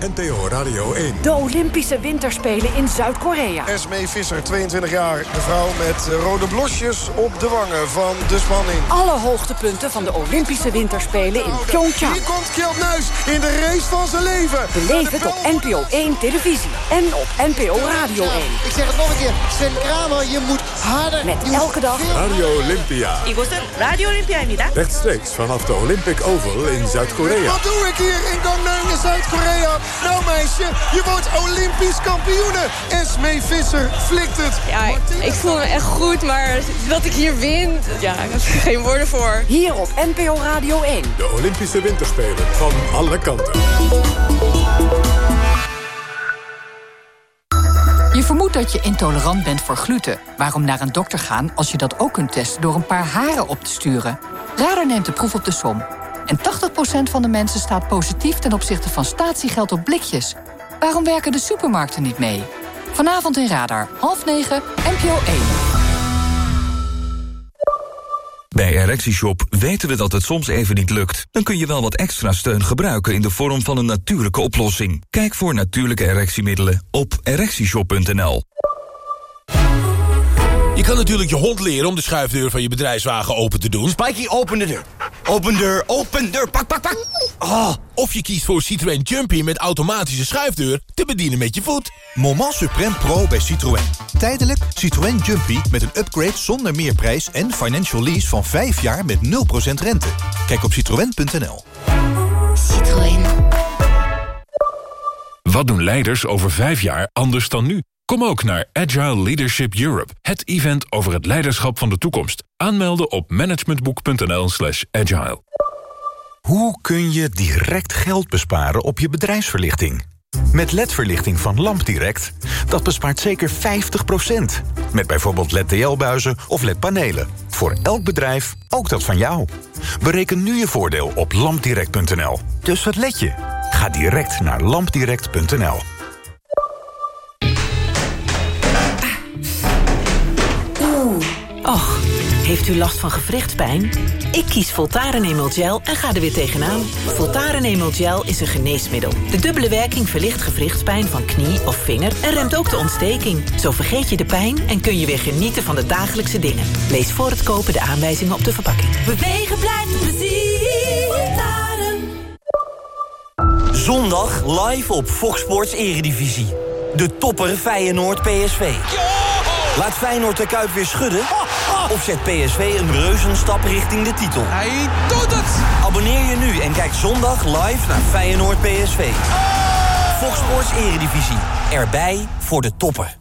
NPO Radio 1. De Olympische Winterspelen in Zuid-Korea. Esmee Visser, 22 jaar. De vrouw met eh, rode blosjes op de wangen van de spanning. Alle hoogtepunten van de Olympische Winterspelen in Pyeongchang. Hier komt Kjeld Nuis in de race van zijn leven. Beleef het op NPO 1 televisie en op NPO Radio 1. Ik zeg het nog een keer. Sven Kramer, je moet harder. Met elke dag... Radio Olympia. Ik was de Radio Olympia. Rechtstreeks vanaf de Olympic Oval in Zuid-Korea. Wat doe ik hier in Gangneung in Zuid-Korea? Nou meisje, je wordt Olympisch kampioene. Esmee Visser flikt het. Ja, ik voel me echt goed, maar wat ik hier win, ja, daar heb ik geen woorden voor. Hier op NPO Radio 1. De Olympische Winterspelen van alle kanten. Je vermoedt dat je intolerant bent voor gluten. Waarom naar een dokter gaan als je dat ook kunt testen door een paar haren op te sturen? Radar neemt de proef op de som. En 80% van de mensen staat positief ten opzichte van statiegeld op blikjes. Waarom werken de supermarkten niet mee? Vanavond in Radar, half negen, NPO 1. Bij ErectieShop weten we dat het soms even niet lukt. Dan kun je wel wat extra steun gebruiken in de vorm van een natuurlijke oplossing. Kijk voor natuurlijke erectiemiddelen op ErectieShop.nl. Je kan natuurlijk je hond leren om de schuifdeur van je bedrijfswagen open te doen. Spikey, open de deur. Open deur, open deur, pak, pak, pak. Ah, of je kiest voor Citroën Jumpy met automatische schuifdeur te bedienen met je voet. Moment Supreme Pro bij Citroën. Tijdelijk Citroën Jumpy met een upgrade zonder meerprijs en financial lease van 5 jaar met 0% rente. Kijk op citroën.nl. Citroën. Wat doen leiders over vijf jaar anders dan nu? Kom ook naar Agile Leadership Europe, het event over het leiderschap van de toekomst. Aanmelden op managementboek.nl slash agile. Hoe kun je direct geld bsparen op je bedrijfsverlichting? Met LED-verlichting van LampDirect, dat bespaart zeker 50%. Met bijvoorbeeld LED-TL-buizen of LED-panelen. Voor elk bedrijf, ook dat van jou. Bereken nu je voordeel op lampdirect.nl. Dus wat let je? Ga direct naar lampdirect.nl. Oeh. Och, heeft u last van gewrichtspijn? Ik kies Voltaren Emel Gel en ga er weer tegenaan. Voltaren Emel Gel is een geneesmiddel. De dubbele werking verlicht gewrichtspijn van knie of vinger... en remt ook de ontsteking. Zo vergeet je de pijn en kun je weer genieten van de dagelijkse dingen. Lees voor het kopen de aanwijzingen op de verpakking. Bewegen blijft plezier. Voltaren. Zondag live op Fox Sports Eredivisie. De topper Feyenoord PSV. Laat Feyenoord de Kuip weer schudden? Of zet PSV een reuzenstap richting de titel? Hij doet het! Abonneer je nu en kijk zondag live naar Feyenoord PSV. Fox Sports Eredivisie. Erbij voor de toppen.